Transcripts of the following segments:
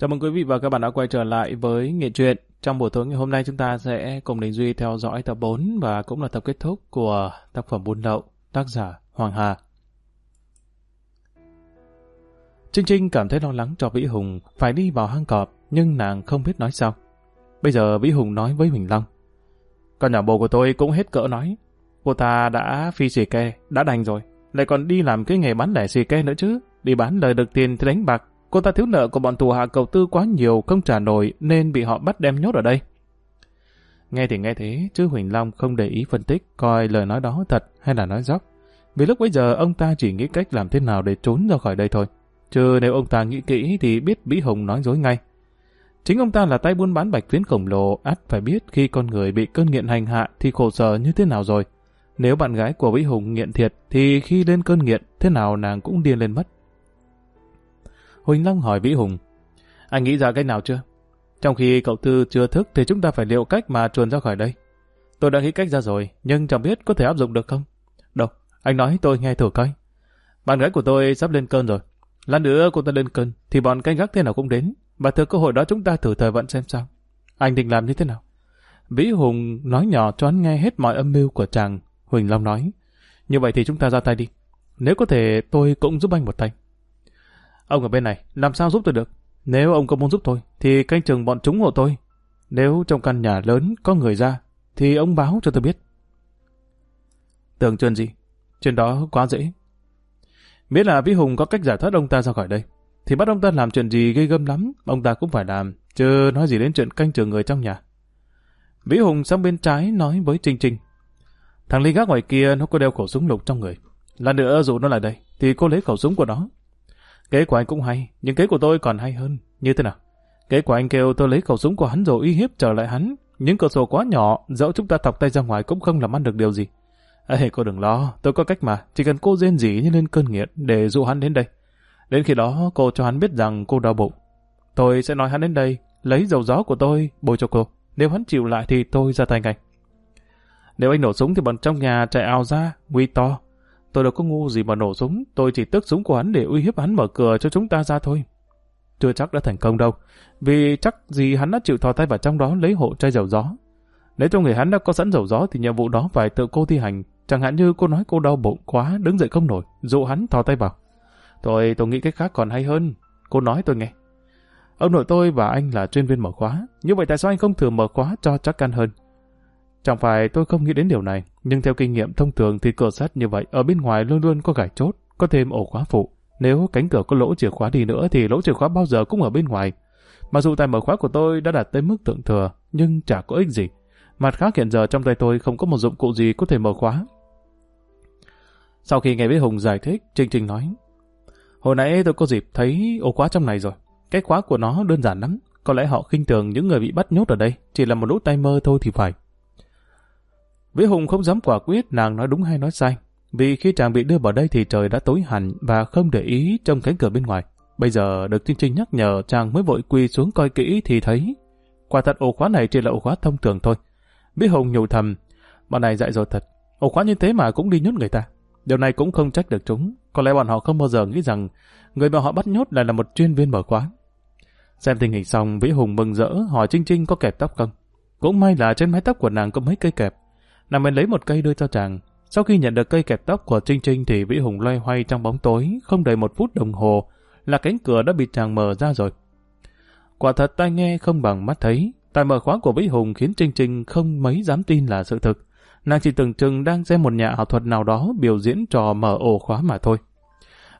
Chào mừng quý vị và các bạn đã quay trở lại với Nghệ truyện. Trong buổi tối ngày hôm nay chúng ta sẽ cùng Đình Duy theo dõi tập 4 và cũng là tập kết thúc của tác phẩm Buôn Lậu, tác giả Hoàng Hà. Trinh Trinh cảm thấy lo lắng cho Vĩ Hùng phải đi vào hang cọp nhưng nàng không biết nói sao. Bây giờ Vĩ Hùng nói với Huỳnh Long. Con nhỏ bồ của tôi cũng hết cỡ nói. Cô ta đã phi xì ke, đã đành rồi. Lại còn đi làm cái nghề bán lẻ xì ke nữa chứ. Đi bán lời được tiền thì đánh bạc, Cô ta thiếu nợ của bọn tù hạ cầu tư quá nhiều không trả nổi nên bị họ bắt đem nhốt ở đây. Nghe thì nghe thế, chứ Huỳnh Long không để ý phân tích coi lời nói đó thật hay là nói dóc. Vì lúc bấy giờ ông ta chỉ nghĩ cách làm thế nào để trốn ra khỏi đây thôi. Chứ nếu ông ta nghĩ kỹ thì biết Bí Hùng nói dối ngay. Chính ông ta là tay buôn bán bạch tuyến khổng lồ, ắt phải biết khi con người bị cơn nghiện hành hạ thì khổ sở như thế nào rồi. Nếu bạn gái của Vĩ Hùng nghiện thiệt thì khi lên cơn nghiện thế nào nàng cũng điên lên mất. Huỳnh Long hỏi Vĩ Hùng. Anh nghĩ ra cách nào chưa? Trong khi cậu Tư chưa thức thì chúng ta phải liệu cách mà chuồn ra khỏi đây. Tôi đã nghĩ cách ra rồi, nhưng chẳng biết có thể áp dụng được không? Đâu, anh nói tôi nghe thử coi. Bạn gái của tôi sắp lên cơn rồi. Lát nữa cô ta lên cơn, thì bọn canh gác thế nào cũng đến. Và thừa cơ hội đó chúng ta thử thời vận xem sao. Anh định làm như thế nào? Vĩ Hùng nói nhỏ cho anh nghe hết mọi âm mưu của chàng. Huỳnh Long nói. Như vậy thì chúng ta ra tay đi. Nếu có thể tôi cũng giúp anh một tay. Ông ở bên này, làm sao giúp tôi được? Nếu ông có muốn giúp tôi, thì canh chừng bọn chúng hộ tôi. Nếu trong căn nhà lớn có người ra, thì ông báo cho tôi biết. Tưởng chuyện gì? Chuyện đó quá dễ. Biết là Vĩ Hùng có cách giải thoát ông ta ra khỏi đây, thì bắt ông ta làm chuyện gì gây gâm lắm, ông ta cũng phải làm, chứ nói gì đến chuyện canh chừng người trong nhà. Vĩ Hùng sang bên trái nói với Trinh Trinh. Thằng Linh gác ngoài kia nó có đeo khẩu súng lục trong người. Lần nữa dù nó lại đây, thì cô lấy khẩu súng của nó, Kế của anh cũng hay, nhưng kế của tôi còn hay hơn. Như thế nào? Kế của anh kêu tôi lấy khẩu súng của hắn rồi uy hiếp trở lại hắn. Những cửa sổ quá nhỏ, dẫu chúng ta thọc tay ra ngoài cũng không làm ăn được điều gì. Ê, cô đừng lo, tôi có cách mà. Chỉ cần cô rên rỉ như lên cơn nghiện để dụ hắn đến đây. Đến khi đó cô cho hắn biết rằng cô đau bụng. Tôi sẽ nói hắn đến đây, lấy dầu gió của tôi bồi cho cô. Nếu hắn chịu lại thì tôi ra tay ngay. Nếu anh nổ súng thì bọn trong nhà chạy ao ra, nguy to. Tôi đâu có ngu gì mà nổ súng, tôi chỉ tức súng của hắn để uy hiếp hắn mở cửa cho chúng ta ra thôi. Chưa chắc đã thành công đâu, vì chắc gì hắn đã chịu thò tay vào trong đó lấy hộ chai dầu gió. Nếu trong người hắn đã có sẵn dầu gió thì nhiệm vụ đó phải tự cô thi hành. Chẳng hạn như cô nói cô đau bụng quá, đứng dậy không nổi, dụ hắn thò tay vào. Tôi, tôi nghĩ cách khác còn hay hơn. Cô nói tôi nghe. Ông nội tôi và anh là chuyên viên mở khóa. Như vậy tại sao anh không thử mở khóa cho chắc ăn hơn? Chẳng phải tôi không nghĩ đến điều này, nhưng theo kinh nghiệm thông thường thì cửa sắt như vậy ở bên ngoài luôn luôn có gài chốt, có thêm ổ khóa phụ. Nếu cánh cửa có lỗ chìa khóa đi nữa thì lỗ chìa khóa bao giờ cũng ở bên ngoài. Mặc dù tài mở khóa của tôi đã đạt tới mức thượng thừa, nhưng chả có ích gì. Mặt khác hiện giờ trong tay tôi không có một dụng cụ gì có thể mở khóa. Sau khi nghe với Hùng giải thích, Trinh Trinh nói, Hồi nãy tôi có dịp thấy ổ khóa trong này rồi. Cái khóa của nó đơn giản lắm. Có lẽ họ khinh thường những người bị bắt nhốt ở đây chỉ là một lũ tay mơ thôi thì phải. Vĩ Hùng không dám quả quyết nàng nói đúng hay nói sai, vì khi chàng bị đưa vào đây thì trời đã tối hẳn và không để ý trong cánh cửa bên ngoài. Bây giờ được Trinh Trinh nhắc nhở chàng mới vội quỳ xuống coi kỹ thì thấy quả thật ổ khóa này chỉ là ổ khóa thông thường thôi. Vĩ Hùng nhủ thầm, bọn này dạy rồi thật, ổ khóa như thế mà cũng đi nhốt người ta. Điều này cũng không trách được chúng, có lẽ bọn họ không bao giờ nghĩ rằng người mà họ bắt nhốt lại là một chuyên viên mở khóa. Xem tình hình xong, Vĩ Hùng mừng rỡ hỏi Trinh Trinh có kẹp tóc không. Cũng may là trên mái tóc của nàng có mấy cây kẹp, Nàng mới lấy một cây đưa cho chàng. Sau khi nhận được cây kẹp tóc của Trinh Trinh thì Vĩ Hùng loay hoay trong bóng tối, không đầy một phút đồng hồ là cánh cửa đã bị chàng mở ra rồi. Quả thật tai nghe không bằng mắt thấy, tài mở khóa của Vĩ Hùng khiến Trinh Trinh không mấy dám tin là sự thực. Nàng chỉ tưởng chừng đang xem một nhà ảo thuật nào đó biểu diễn trò mở ổ khóa mà thôi.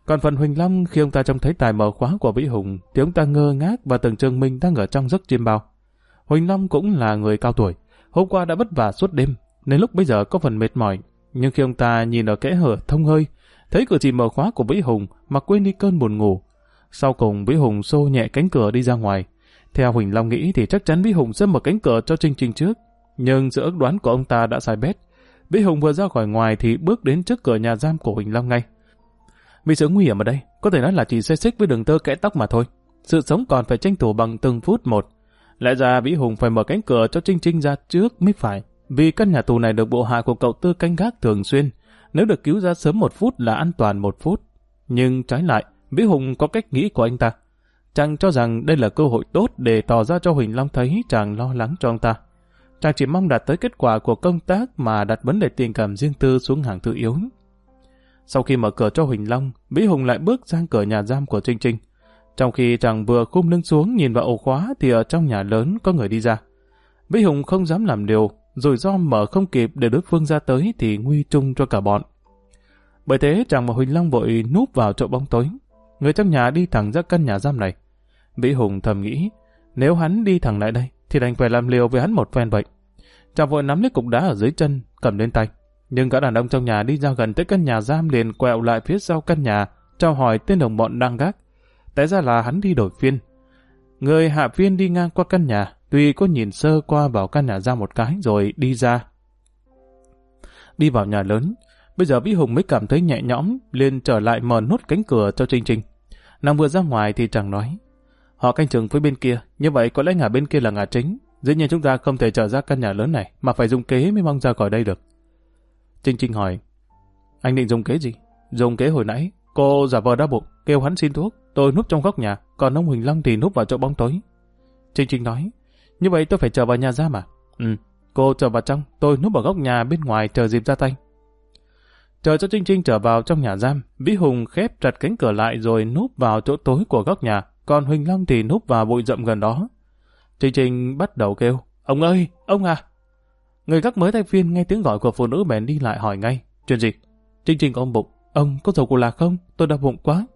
Còn phần Huỳnh Long khi ông ta trông thấy tài mở khóa của Vĩ Hùng thì ông ta ngơ ngác và tưởng chừng mình đang ở trong giấc chiêm bao. Huỳnh Long cũng là người cao tuổi. Hôm qua đã vất vả suốt đêm, nên lúc bây giờ có phần mệt mỏi. Nhưng khi ông ta nhìn ở kẽ hở thông hơi, thấy cửa chỉ mở khóa của Vĩ Hùng mà quên đi cơn buồn ngủ. Sau cùng Vĩ Hùng xô nhẹ cánh cửa đi ra ngoài. Theo Huỳnh Long nghĩ thì chắc chắn Vĩ Hùng sẽ mở cánh cửa cho Trinh Trinh trước. Nhưng sự ước đoán của ông ta đã sai bét. Vĩ Hùng vừa ra khỏi ngoài thì bước đến trước cửa nhà giam của Huỳnh Long ngay. Vì sự nguy hiểm ở đây, có thể nói là chỉ xe xích với đường tơ kẽ tóc mà thôi. Sự sống còn phải tranh thủ bằng từng phút một. Lẽ ra Vĩ Hùng phải mở cánh cửa cho Trinh Trinh ra trước mới phải. Vì căn nhà tù này được bộ hạ của cậu tư canh gác thường xuyên, nếu được cứu ra sớm một phút là an toàn một phút. Nhưng trái lại, Vĩ Hùng có cách nghĩ của anh ta. Chàng cho rằng đây là cơ hội tốt để tỏ ra cho Huỳnh Long thấy chàng lo lắng cho ông ta. Chàng chỉ mong đạt tới kết quả của công tác mà đặt vấn đề tình cảm riêng tư xuống hàng thứ yếu. Sau khi mở cửa cho Huỳnh Long, Vĩ Hùng lại bước sang cửa nhà giam của Trinh Trinh. Trong khi chàng vừa khum lưng xuống nhìn vào ổ khóa thì ở trong nhà lớn có người đi ra. Vĩ Hùng không dám làm điều, rồi do mở không kịp để đối phương ra tới thì nguy chung cho cả bọn. Bởi thế chàng mà Huỳnh Long vội núp vào chỗ bóng tối. Người trong nhà đi thẳng ra căn nhà giam này. Vĩ Hùng thầm nghĩ, nếu hắn đi thẳng lại đây, thì đành phải làm liều với hắn một phen vậy. Chàng vội nắm lấy cục đá ở dưới chân, cầm lên tay. Nhưng cả đàn ông trong nhà đi ra gần tới căn nhà giam liền quẹo lại phía sau căn nhà, trao hỏi tên đồng bọn đang gác. Tại ra là hắn đi đổi phiên. Người hạ phiên đi ngang qua căn nhà, tuy có nhìn sơ qua vào căn nhà ra một cái rồi đi ra. Đi vào nhà lớn, bây giờ Vĩ Hùng mới cảm thấy nhẹ nhõm, liền trở lại mở nốt cánh cửa cho Trinh Trinh. Nàng vừa ra ngoài thì chẳng nói. Họ canh chừng với bên kia, như vậy có lẽ ngả bên kia là ngả chính. Dĩ nhiên chúng ta không thể trở ra căn nhà lớn này, mà phải dùng kế mới mong ra khỏi đây được. Trinh Trinh hỏi, anh định dùng kế gì? Dùng kế hồi nãy, cô giả vờ đau bụng, kêu hắn xin thuốc, tôi núp trong góc nhà, còn ông Huỳnh Long thì núp vào chỗ bóng tối. Trinh Trinh nói, như vậy tôi phải chờ vào nhà ra mà. Ừ, cô chờ vào trong, tôi núp ở góc nhà bên ngoài chờ dịp ra tay. Chờ cho Trinh Trinh trở vào trong nhà giam, Vĩ Hùng khép chặt cánh cửa lại rồi núp vào chỗ tối của góc nhà, còn Huỳnh Long thì núp vào bụi rậm gần đó. Trinh Trinh bắt đầu kêu, ông ơi, ông à. Người gác mới thay phiên nghe tiếng gọi của phụ nữ bèn đi lại hỏi ngay, chuyện gì? Trinh Trinh ôm bụng, ông có dầu cụ lạc không? Tôi đau bụng quá.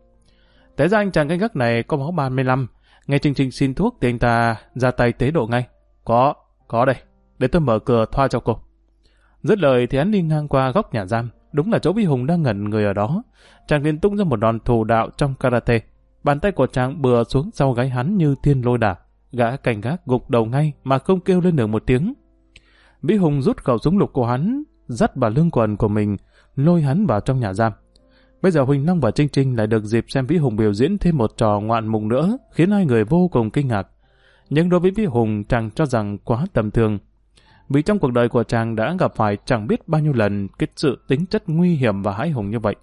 Té ra anh chàng canh gác này có máu 35, nghe chương trình xin thuốc thì anh ta ra tay tế độ ngay. Có, có đây, để tôi mở cửa thoa cho cô. Dứt lời thì hắn đi ngang qua góc nhà giam, đúng là chỗ Vi Hùng đang ngẩn người ở đó. Chàng liền tung ra một đòn thủ đạo trong karate. Bàn tay của chàng bừa xuống sau gáy hắn như thiên lôi đả. Gã cảnh gác gục đầu ngay mà không kêu lên được một tiếng. Vĩ Hùng rút khẩu súng lục của hắn, dắt vào lưng quần của mình, lôi hắn vào trong nhà giam. Bây giờ Huỳnh Long và Trinh Trinh lại được dịp xem Vĩ Hùng biểu diễn thêm một trò ngoạn mục nữa, khiến hai người vô cùng kinh ngạc. Nhưng đối với Vĩ Hùng, chàng cho rằng quá tầm thường. Vì trong cuộc đời của chàng đã gặp phải chẳng biết bao nhiêu lần cái sự tính chất nguy hiểm và hãi hùng như vậy.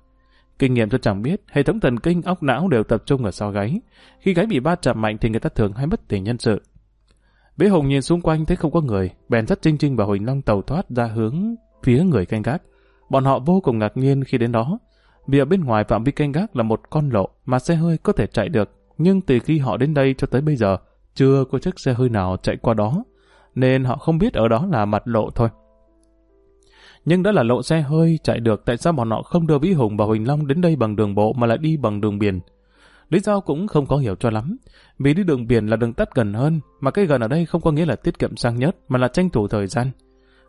Kinh nghiệm cho chàng biết, hệ thống thần kinh óc não đều tập trung ở sau gáy. Khi gáy bị ba chạm mạnh thì người ta thường hay mất tình nhân sự. Vĩ Hùng nhìn xung quanh thấy không có người, bèn dắt Trinh Trinh và Huỳnh Long tàu thoát ra hướng phía người canh gác. Bọn họ vô cùng ngạc nhiên khi đến đó, vì ở bên ngoài phạm vi canh gác là một con lộ mà xe hơi có thể chạy được, nhưng từ khi họ đến đây cho tới bây giờ, chưa có chiếc xe hơi nào chạy qua đó, nên họ không biết ở đó là mặt lộ thôi. Nhưng đã là lộ xe hơi chạy được tại sao bọn họ không đưa Vĩ Hùng và Huỳnh Long đến đây bằng đường bộ mà lại đi bằng đường biển. Lý do cũng không có hiểu cho lắm, vì đi đường biển là đường tắt gần hơn, mà cái gần ở đây không có nghĩa là tiết kiệm sang nhất, mà là tranh thủ thời gian.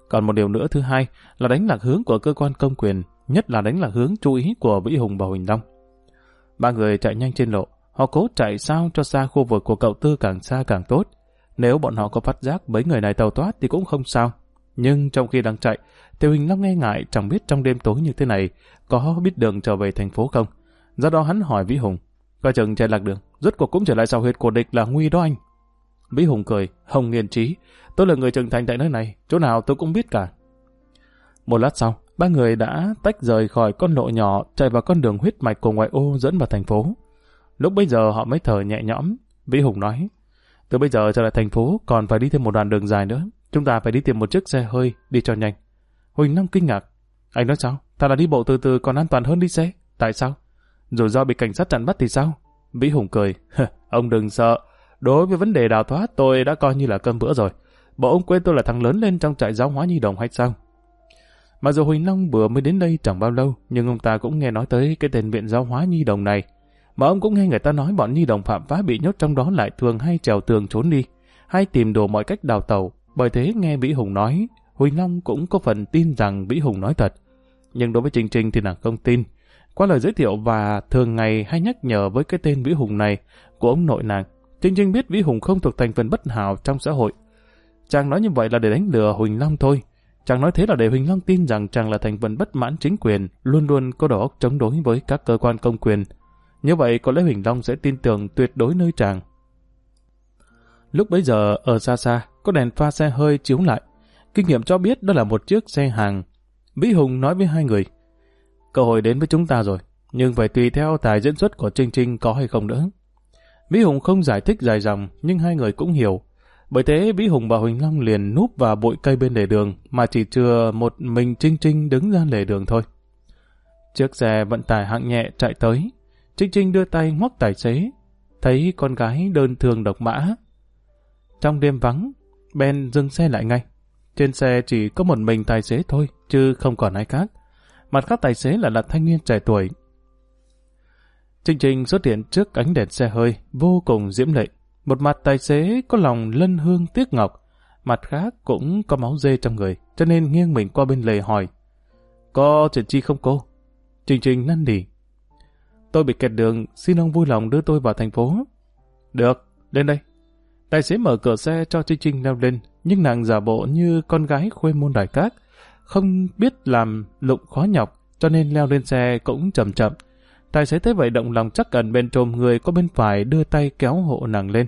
Còn một điều nữa thứ hai là đánh lạc hướng của cơ quan công quyền, nhất là đánh là hướng chú ý của Vĩ Hùng và Huỳnh Long. Ba người chạy nhanh trên lộ, họ cố chạy sao cho xa khu vực của cậu Tư càng xa càng tốt. Nếu bọn họ có phát giác mấy người này tàu thoát thì cũng không sao. Nhưng trong khi đang chạy, Tiểu Huỳnh Long nghe ngại chẳng biết trong đêm tối như thế này có biết đường trở về thành phố không. Do đó hắn hỏi Vĩ Hùng, coi chừng chạy lạc đường, rốt cuộc cũng trở lại sau huyệt của địch là nguy đó anh. Vĩ Hùng cười, hồng nghiền trí, tôi là người trưởng thành tại nơi này, chỗ nào tôi cũng biết cả. Một lát sau, ba người đã tách rời khỏi con lộ nhỏ chạy vào con đường huyết mạch của ngoại ô dẫn vào thành phố. Lúc bây giờ họ mới thở nhẹ nhõm, Vĩ Hùng nói, từ bây giờ trở lại thành phố còn phải đi thêm một đoạn đường dài nữa, chúng ta phải đi tìm một chiếc xe hơi đi cho nhanh. Huỳnh Long kinh ngạc, anh nói sao? Ta là đi bộ từ từ còn an toàn hơn đi xe. Tại sao? Rồi do bị cảnh sát chặn bắt thì sao? Vĩ Hùng cười, ông đừng sợ, đối với vấn đề đào thoát tôi đã coi như là cơm bữa rồi. Bộ ông quên tôi là thằng lớn lên trong trại giáo hóa nhi đồng hay sao? Mà dù Huỳnh Long vừa mới đến đây chẳng bao lâu, nhưng ông ta cũng nghe nói tới cái tên viện giáo hóa nhi đồng này. Mà ông cũng nghe người ta nói bọn nhi đồng phạm phá bị nhốt trong đó lại thường hay trèo tường trốn đi, hay tìm đồ mọi cách đào tàu. Bởi thế nghe Vĩ Hùng nói, Huỳnh Long cũng có phần tin rằng Vĩ Hùng nói thật. Nhưng đối với Trình Trình thì nàng không tin. Qua lời giới thiệu và thường ngày hay nhắc nhở với cái tên Vĩ Hùng này của ông nội nàng, Trình Trình biết Vĩ Hùng không thuộc thành phần bất hảo trong xã hội. Chàng nói như vậy là để đánh lừa Huỳnh Long thôi, Chàng nói thế là để Huỳnh Long tin rằng chàng là thành phần bất mãn chính quyền, luôn luôn có đầu óc chống đối với các cơ quan công quyền. Như vậy có lẽ Huỳnh Long sẽ tin tưởng tuyệt đối nơi chàng. Lúc bấy giờ, ở xa xa, có đèn pha xe hơi chiếu lại. Kinh nghiệm cho biết đó là một chiếc xe hàng. Vĩ Hùng nói với hai người, cơ hội đến với chúng ta rồi, nhưng phải tùy theo tài diễn xuất của Trinh Trinh có hay không nữa. Vĩ Hùng không giải thích dài dòng, nhưng hai người cũng hiểu. Bởi thế Vĩ Hùng và Huỳnh Long liền núp vào bụi cây bên lề đường, mà chỉ chừa một mình Trinh Trinh đứng ra lề đường thôi. Chiếc xe vận tải hạng nhẹ chạy tới. Trinh Trinh đưa tay ngoắc tài xế, thấy con gái đơn thường độc mã. Trong đêm vắng, Ben dừng xe lại ngay. Trên xe chỉ có một mình tài xế thôi, chứ không còn ai khác. Mặt khác tài xế là là thanh niên trẻ tuổi. Trinh Trinh xuất hiện trước ánh đèn xe hơi, vô cùng diễm lệ. Một mặt tài xế có lòng lân hương tiếc ngọc, mặt khác cũng có máu dê trong người, cho nên nghiêng mình qua bên lề hỏi. Có chuyện chi không cô? trình trình năn nỉ. Tôi bị kẹt đường, xin ông vui lòng đưa tôi vào thành phố. Được, lên đây. Tài xế mở cửa xe cho Trinh Trinh leo lên, nhưng nàng giả bộ như con gái khuê môn đại cát, không biết làm lụng khó nhọc, cho nên leo lên xe cũng chậm chậm. Tài xế thấy vậy động lòng chắc cần bên trồm người có bên phải đưa tay kéo hộ nàng lên.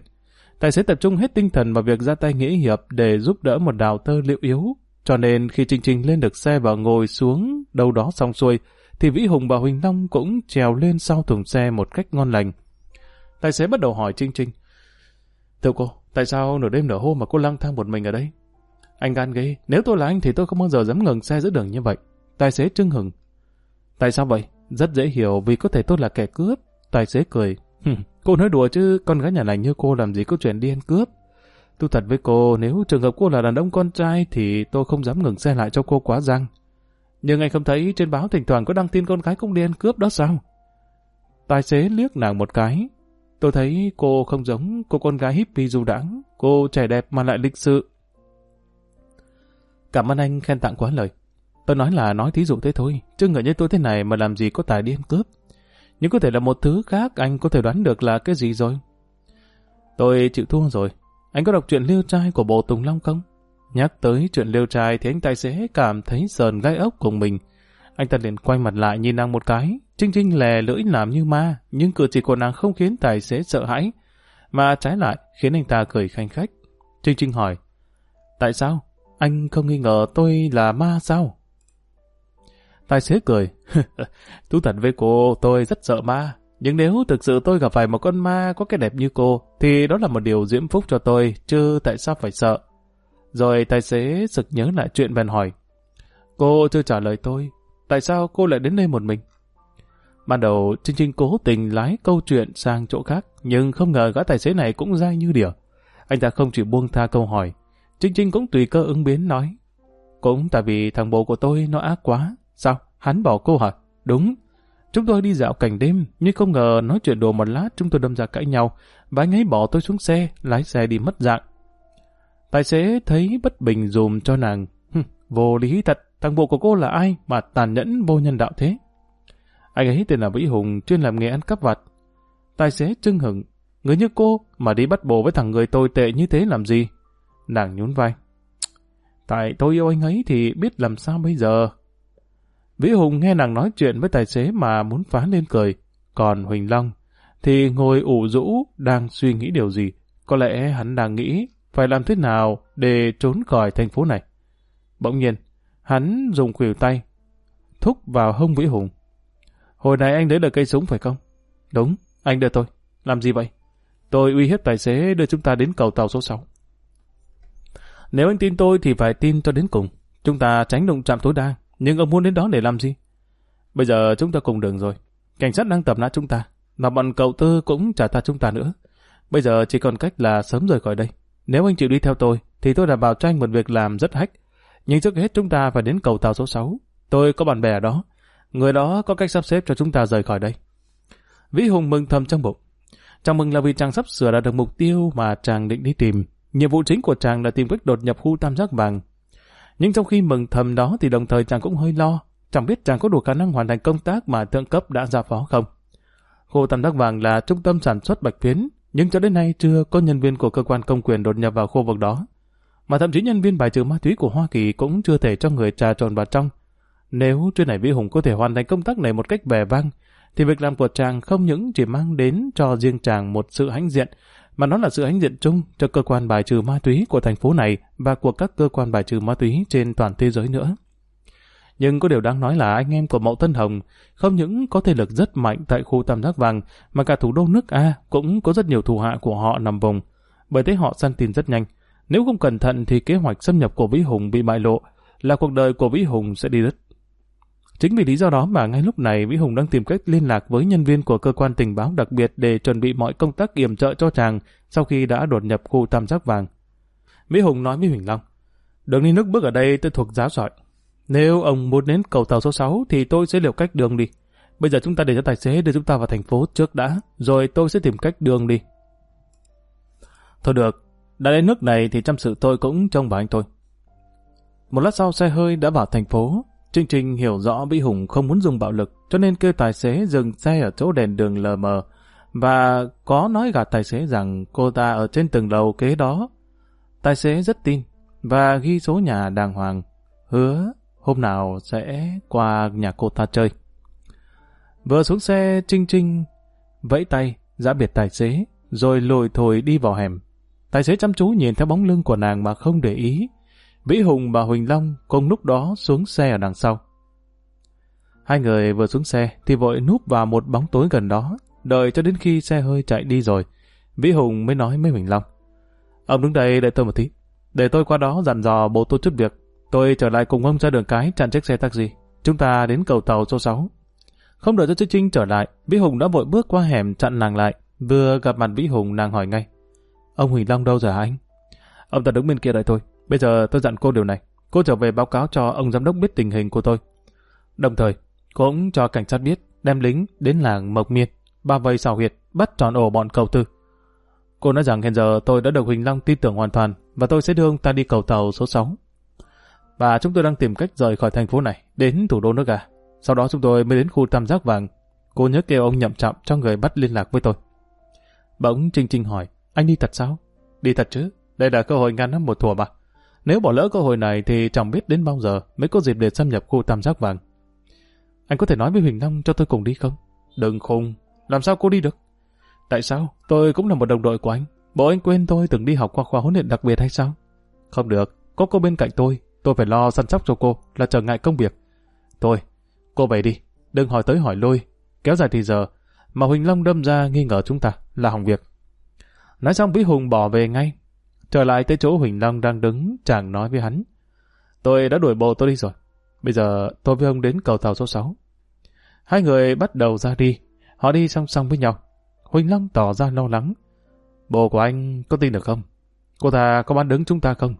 Tài xế tập trung hết tinh thần vào việc ra tay nghĩa hiệp để giúp đỡ một đào tơ liệu yếu. Cho nên khi Trinh Trinh lên được xe và ngồi xuống đâu đó xong xuôi, thì Vĩ Hùng và Huỳnh Long cũng trèo lên sau thùng xe một cách ngon lành. Tài xế bắt đầu hỏi Trinh Trinh. Thưa cô, tại sao nửa đêm nửa hôm mà cô lang thang một mình ở đây? Anh gan ghê, nếu tôi là anh thì tôi không bao giờ dám ngừng xe giữa đường như vậy. Tài xế trưng hừng. Tại sao vậy? Rất dễ hiểu vì có thể tôi là kẻ cướp. Tài xế cười. cô nói đùa chứ con gái nhà này như cô làm gì có chuyện đi ăn cướp. Tôi thật với cô, nếu trường hợp cô là đàn ông con trai thì tôi không dám ngừng xe lại cho cô quá răng. Nhưng anh không thấy trên báo thỉnh thoảng có đăng tin con gái cũng đi ăn cướp đó sao? Tài xế liếc nàng một cái. Tôi thấy cô không giống cô con gái hippie du đãng, cô trẻ đẹp mà lại lịch sự. Cảm ơn anh khen tặng quá lời. Tôi nói là nói thí dụ thế thôi, chứ người như tôi thế này mà làm gì có tài điên cướp. Nhưng có thể là một thứ khác anh có thể đoán được là cái gì rồi. Tôi chịu thua rồi. Anh có đọc truyện liêu trai của bộ Tùng Long không? Nhắc tới chuyện liêu trai thì anh tài xế cảm thấy sờn gai ốc cùng mình. Anh ta liền quay mặt lại nhìn nàng một cái. Trinh Trinh lè lưỡi làm như ma, nhưng cử chỉ của nàng không khiến tài xế sợ hãi, mà trái lại khiến anh ta cười khanh khách. Trinh Trinh hỏi, tại sao? Anh không nghi ngờ tôi là ma sao? Tài xế cười. Thú thật với cô, tôi rất sợ ma. Nhưng nếu thực sự tôi gặp phải một con ma có cái đẹp như cô, thì đó là một điều diễm phúc cho tôi, chứ tại sao phải sợ? Rồi tài xế sực nhớ lại chuyện bèn hỏi. Cô chưa trả lời tôi, tại sao cô lại đến đây một mình? Ban đầu, Trinh Trinh cố tình lái câu chuyện sang chỗ khác, nhưng không ngờ gã tài xế này cũng dai như đỉa. Anh ta không chịu buông tha câu hỏi. Trinh Trinh cũng tùy cơ ứng biến nói. Cũng tại vì thằng bố của tôi nó ác quá, Sao? Hắn bỏ cô hả? Đúng. Chúng tôi đi dạo cảnh đêm, nhưng không ngờ nói chuyện đồ một lát chúng tôi đâm ra cãi nhau, và anh ấy bỏ tôi xuống xe, lái xe đi mất dạng. Tài xế thấy bất bình dùm cho nàng. vô lý thật, thằng bộ của cô là ai mà tàn nhẫn vô nhân đạo thế? Anh ấy tên là Vĩ Hùng, chuyên làm nghề ăn cắp vặt. Tài xế trưng hửng, người như cô mà đi bắt bồ với thằng người tồi tệ như thế làm gì? Nàng nhún vai. Tại tôi yêu anh ấy thì biết làm sao bây giờ. Vĩ Hùng nghe nàng nói chuyện với tài xế mà muốn phá lên cười. Còn Huỳnh Long thì ngồi ủ rũ đang suy nghĩ điều gì. Có lẽ hắn đang nghĩ phải làm thế nào để trốn khỏi thành phố này. Bỗng nhiên, hắn dùng khuỷu tay thúc vào hông Vĩ Hùng. Hồi nãy anh lấy được cây súng phải không? Đúng, anh đưa tôi. Làm gì vậy? Tôi uy hiếp tài xế đưa chúng ta đến cầu tàu số 6. Nếu anh tin tôi thì phải tin cho đến cùng. Chúng ta tránh đụng chạm tối đa. Nhưng ông muốn đến đó để làm gì? Bây giờ chúng ta cùng đường rồi. Cảnh sát đang tập nã chúng ta. Mà bọn cậu tư cũng trả ta chúng ta nữa. Bây giờ chỉ còn cách là sớm rời khỏi đây. Nếu anh chịu đi theo tôi, thì tôi đảm bảo cho anh một việc làm rất hách. Nhưng trước hết chúng ta phải đến cầu tàu số 6. Tôi có bạn bè ở đó. Người đó có cách sắp xếp cho chúng ta rời khỏi đây. Vĩ Hùng mừng thầm trong bụng. Chàng mừng là vì chàng sắp sửa đạt được mục tiêu mà chàng định đi tìm. Nhiệm vụ chính của chàng là tìm cách đột nhập khu tam giác vàng nhưng trong khi mừng thầm đó thì đồng thời chàng cũng hơi lo, chẳng biết chàng có đủ khả năng hoàn thành công tác mà thượng cấp đã giao phó không. Khu Tam giác Vàng là trung tâm sản xuất bạch phiến, nhưng cho đến nay chưa có nhân viên của cơ quan công quyền đột nhập vào khu vực đó. Mà thậm chí nhân viên bài trừ ma túy của Hoa Kỳ cũng chưa thể cho người trà trộn vào trong. Nếu chuyên này Vĩ Hùng có thể hoàn thành công tác này một cách vẻ vang, thì việc làm của chàng không những chỉ mang đến cho riêng chàng một sự hãnh diện, mà nó là sự hãnh diện chung cho cơ quan bài trừ ma túy của thành phố này và của các cơ quan bài trừ ma túy trên toàn thế giới nữa. Nhưng có điều đáng nói là anh em của Mậu Tân Hồng không những có thể lực rất mạnh tại khu tam giác vàng, mà cả thủ đô nước A cũng có rất nhiều thủ hạ của họ nằm vùng. Bởi thế họ săn tin rất nhanh. Nếu không cẩn thận thì kế hoạch xâm nhập của Vĩ Hùng bị bại lộ, là cuộc đời của Vĩ Hùng sẽ đi rất Chính vì lý do đó mà ngay lúc này Vĩ Hùng đang tìm cách liên lạc với nhân viên của cơ quan tình báo đặc biệt để chuẩn bị mọi công tác yểm trợ cho chàng sau khi đã đột nhập khu tam giác vàng. Vĩ Hùng nói với Huỳnh Long, đường đi nước bước ở đây tôi thuộc giáo sỏi. Nếu ông muốn đến cầu tàu số 6 thì tôi sẽ liệu cách đường đi. Bây giờ chúng ta để cho tài xế đưa chúng ta vào thành phố trước đã, rồi tôi sẽ tìm cách đường đi. Thôi được, đã đến nước này thì chăm sự tôi cũng trông vào anh tôi. Một lát sau xe hơi đã vào thành phố. Trinh Trinh hiểu rõ Vĩ Hùng không muốn dùng bạo lực cho nên kêu tài xế dừng xe ở chỗ đèn đường lờ mờ và có nói gạt tài xế rằng cô ta ở trên tầng lầu kế đó. Tài xế rất tin và ghi số nhà đàng hoàng, hứa hôm nào sẽ qua nhà cô ta chơi. Vừa xuống xe, Trinh Trinh vẫy tay, giã biệt tài xế, rồi lùi thổi đi vào hẻm. Tài xế chăm chú nhìn theo bóng lưng của nàng mà không để ý. Vĩ Hùng và Huỳnh Long cùng lúc đó xuống xe ở đằng sau. Hai người vừa xuống xe thì vội núp vào một bóng tối gần đó, đợi cho đến khi xe hơi chạy đi rồi. Vĩ Hùng mới nói với Huỳnh Long. Ông đứng đây đợi tôi một tí. Để tôi qua đó dặn dò bộ tôi chút việc. Tôi trở lại cùng ông ra đường cái chặn chiếc xe taxi. Chúng ta đến cầu tàu số 6. Không đợi cho Trinh Trinh trở lại, Vĩ Hùng đã vội bước qua hẻm chặn nàng lại. Vừa gặp mặt Vĩ Hùng nàng hỏi ngay. Ông Huỳnh Long đâu rồi hả anh? Ông ta đứng bên kia đợi tôi. Bây giờ tôi dặn cô điều này. Cô trở về báo cáo cho ông giám đốc biết tình hình của tôi. Đồng thời, cũng cho cảnh sát biết đem lính đến làng Mộc Miên, ba vây xào huyệt, bắt tròn ổ bọn cầu tư. Cô nói rằng hiện giờ tôi đã được Huỳnh Long tin tưởng hoàn toàn và tôi sẽ đưa ông ta đi cầu tàu số 6. Và chúng tôi đang tìm cách rời khỏi thành phố này đến thủ đô nước gà. Sau đó chúng tôi mới đến khu tam giác vàng. Cô nhớ kêu ông nhậm trọng cho người bắt liên lạc với tôi. Bỗng Trinh Trinh hỏi, anh đi thật sao? Đi thật chứ, đây là cơ hội ngăn năm một thùa mà. Nếu bỏ lỡ cơ hội này thì chẳng biết đến bao giờ mới có dịp để xâm nhập khu tam giác vàng. Anh có thể nói với Huỳnh Long cho tôi cùng đi không? Đừng khùng, làm sao cô đi được? Tại sao? Tôi cũng là một đồng đội của anh. Bộ anh quên tôi từng đi học qua khoa huấn luyện đặc biệt hay sao? Không được, có cô bên cạnh tôi, tôi phải lo săn sóc cho cô là trở ngại công việc. Thôi, cô về đi, đừng hỏi tới hỏi lui, kéo dài thì giờ, mà Huỳnh Long đâm ra nghi ngờ chúng ta là hỏng việc. Nói xong Vĩ Hùng bỏ về ngay. Trở lại tới chỗ Huỳnh Long đang đứng, chàng nói với hắn. Tôi đã đuổi bộ tôi đi rồi. Bây giờ tôi với ông đến cầu tàu số 6. Hai người bắt đầu ra đi. Họ đi song song với nhau. Huỳnh Long tỏ ra lo lắng. bộ của anh có tin được không? Cô ta có bán đứng chúng ta không?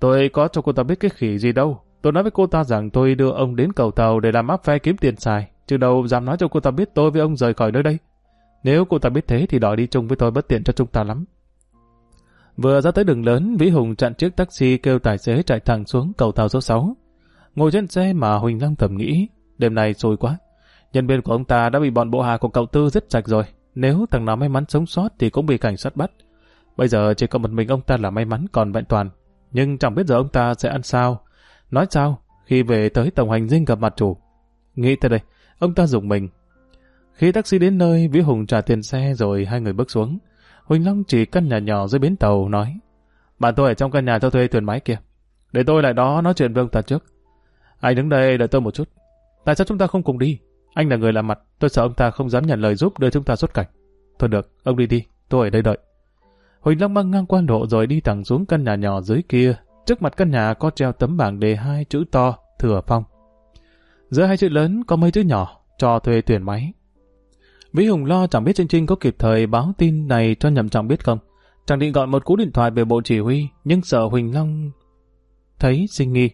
Tôi có cho cô ta biết cái khỉ gì đâu. Tôi nói với cô ta rằng tôi đưa ông đến cầu tàu để làm áp phe kiếm tiền xài. Chứ đâu dám nói cho cô ta biết tôi với ông rời khỏi nơi đây. Nếu cô ta biết thế thì đòi đi chung với tôi bất tiện cho chúng ta lắm. Vừa ra tới đường lớn, Vĩ Hùng chặn chiếc taxi kêu tài xế chạy thẳng xuống cầu tàu số 6. Ngồi trên xe mà Huỳnh Long thầm nghĩ, đêm nay xui quá. Nhân viên của ông ta đã bị bọn bộ hạ của cậu Tư giết sạch rồi. Nếu thằng nào may mắn sống sót thì cũng bị cảnh sát bắt. Bây giờ chỉ có một mình ông ta là may mắn còn vẹn toàn. Nhưng chẳng biết giờ ông ta sẽ ăn sao. Nói sao khi về tới tổng hành dinh gặp mặt chủ. Nghĩ tới đây, ông ta dùng mình. Khi taxi đến nơi, Vĩ Hùng trả tiền xe rồi hai người bước xuống. Huỳnh Long chỉ căn nhà nhỏ dưới bến tàu nói Bạn tôi ở trong căn nhà cho thuê thuyền máy kia. Để tôi lại đó nói chuyện với ông ta trước. Anh đứng đây đợi tôi một chút. Tại sao chúng ta không cùng đi? Anh là người làm mặt, tôi sợ ông ta không dám nhận lời giúp đưa chúng ta xuất cảnh. Thôi được, ông đi đi, tôi ở đây đợi. Huỳnh Long băng ngang quan độ rồi đi thẳng xuống căn nhà nhỏ dưới kia. Trước mặt căn nhà có treo tấm bảng đề hai chữ to, thừa phong. Giữa hai chữ lớn có mấy chữ nhỏ, cho thuê thuyền máy. Vĩ Hùng lo chẳng biết Trinh Trinh có kịp thời báo tin này cho nhậm trọng biết không. Chàng định gọi một cú điện thoại về bộ chỉ huy, nhưng sợ Huỳnh Long thấy sinh nghi.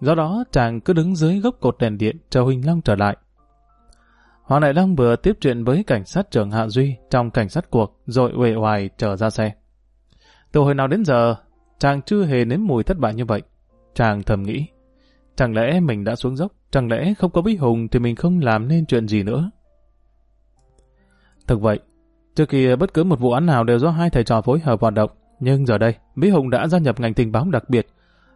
Do đó chàng cứ đứng dưới gốc cột đèn điện chờ Huỳnh Long trở lại. Hoàng Đại Long vừa tiếp chuyện với cảnh sát trưởng Hạ Duy trong cảnh sát cuộc rồi uể oải trở ra xe. Từ hồi nào đến giờ, chàng chưa hề nếm mùi thất bại như vậy. Chàng thầm nghĩ, chẳng lẽ mình đã xuống dốc, chẳng lẽ không có Vĩ Hùng thì mình không làm nên chuyện gì nữa. Thực vậy, trước kia bất cứ một vụ án nào đều do hai thầy trò phối hợp hoạt động, nhưng giờ đây, Bí Hùng đã gia nhập ngành tình báo đặc biệt,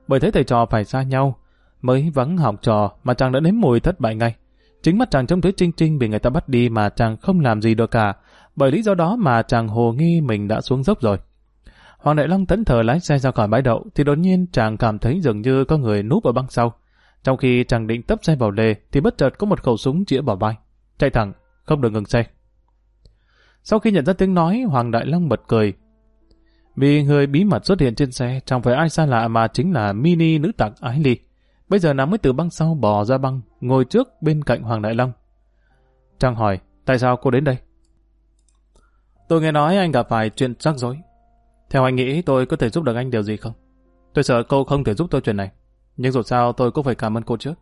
bởi thế thầy trò phải xa nhau, mới vắng học trò mà chàng đã nếm mùi thất bại ngay. Chính mắt chàng trông thấy Trinh Trinh bị người ta bắt đi mà chàng không làm gì được cả, bởi lý do đó mà chàng hồ nghi mình đã xuống dốc rồi. Hoàng Đại Long tấn thờ lái xe ra khỏi bãi đậu thì đột nhiên chàng cảm thấy dường như có người núp ở băng sau. Trong khi chàng định tấp xe vào lề thì bất chợt có một khẩu súng chĩa vào vai. Chạy thẳng, không được ngừng xe. Sau khi nhận ra tiếng nói, Hoàng Đại Long bật cười. Vì người bí mật xuất hiện trên xe chẳng phải ai xa lạ mà chính là mini nữ tặc Ái Ly. Bây giờ nàng mới từ băng sau bò ra băng, ngồi trước bên cạnh Hoàng Đại Long. Trang hỏi, tại sao cô đến đây? Tôi nghe nói anh gặp phải chuyện rắc rối. Theo anh nghĩ tôi có thể giúp được anh điều gì không? Tôi sợ cô không thể giúp tôi chuyện này. Nhưng dù sao tôi cũng phải cảm ơn cô trước.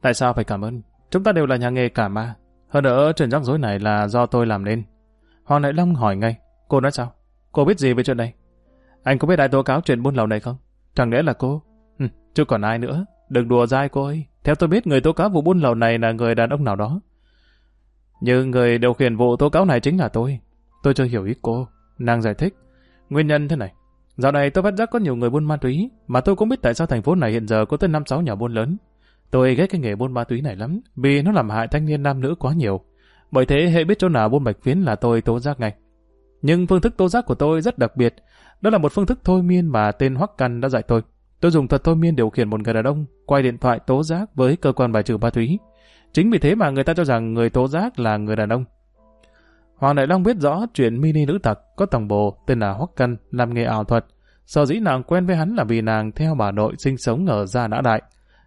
Tại sao phải cảm ơn? Chúng ta đều là nhà nghề cả ma. Hơn nữa chuyện rắc rối này là do tôi làm nên. Hoàng Đại Long hỏi ngay. Cô nói sao? Cô biết gì về chuyện này? Anh có biết ai tố cáo chuyện buôn lậu này không? Chẳng lẽ là cô? Chưa chứ còn ai nữa. Đừng đùa dai cô ơi. Theo tôi biết người tố cáo vụ buôn lậu này là người đàn ông nào đó. Nhưng người điều khiển vụ tố cáo này chính là tôi. Tôi chưa hiểu ý cô. Nàng giải thích. Nguyên nhân thế này. Dạo này tôi bắt giác có nhiều người buôn ma túy, mà tôi cũng biết tại sao thành phố này hiện giờ có tới 5-6 nhà buôn lớn. Tôi ghét cái nghề buôn ma túy này lắm, vì nó làm hại thanh niên nam nữ quá nhiều. Bởi thế hệ biết chỗ nào buôn bạch phiến là tôi tố giác ngay. Nhưng phương thức tố giác của tôi rất đặc biệt. Đó là một phương thức thôi miên mà tên Hoắc Căn đã dạy tôi. Tôi dùng thuật thôi miên điều khiển một người đàn ông quay điện thoại tố giác với cơ quan bài trừ ma túy. Chính vì thế mà người ta cho rằng người tố giác là người đàn ông. Hoàng Đại Long biết rõ chuyện mini nữ tặc có tổng bồ tên là Hoắc Căn làm nghề ảo thuật. Sở dĩ nàng quen với hắn là vì nàng theo bà nội sinh sống ở Gia Nã Đại.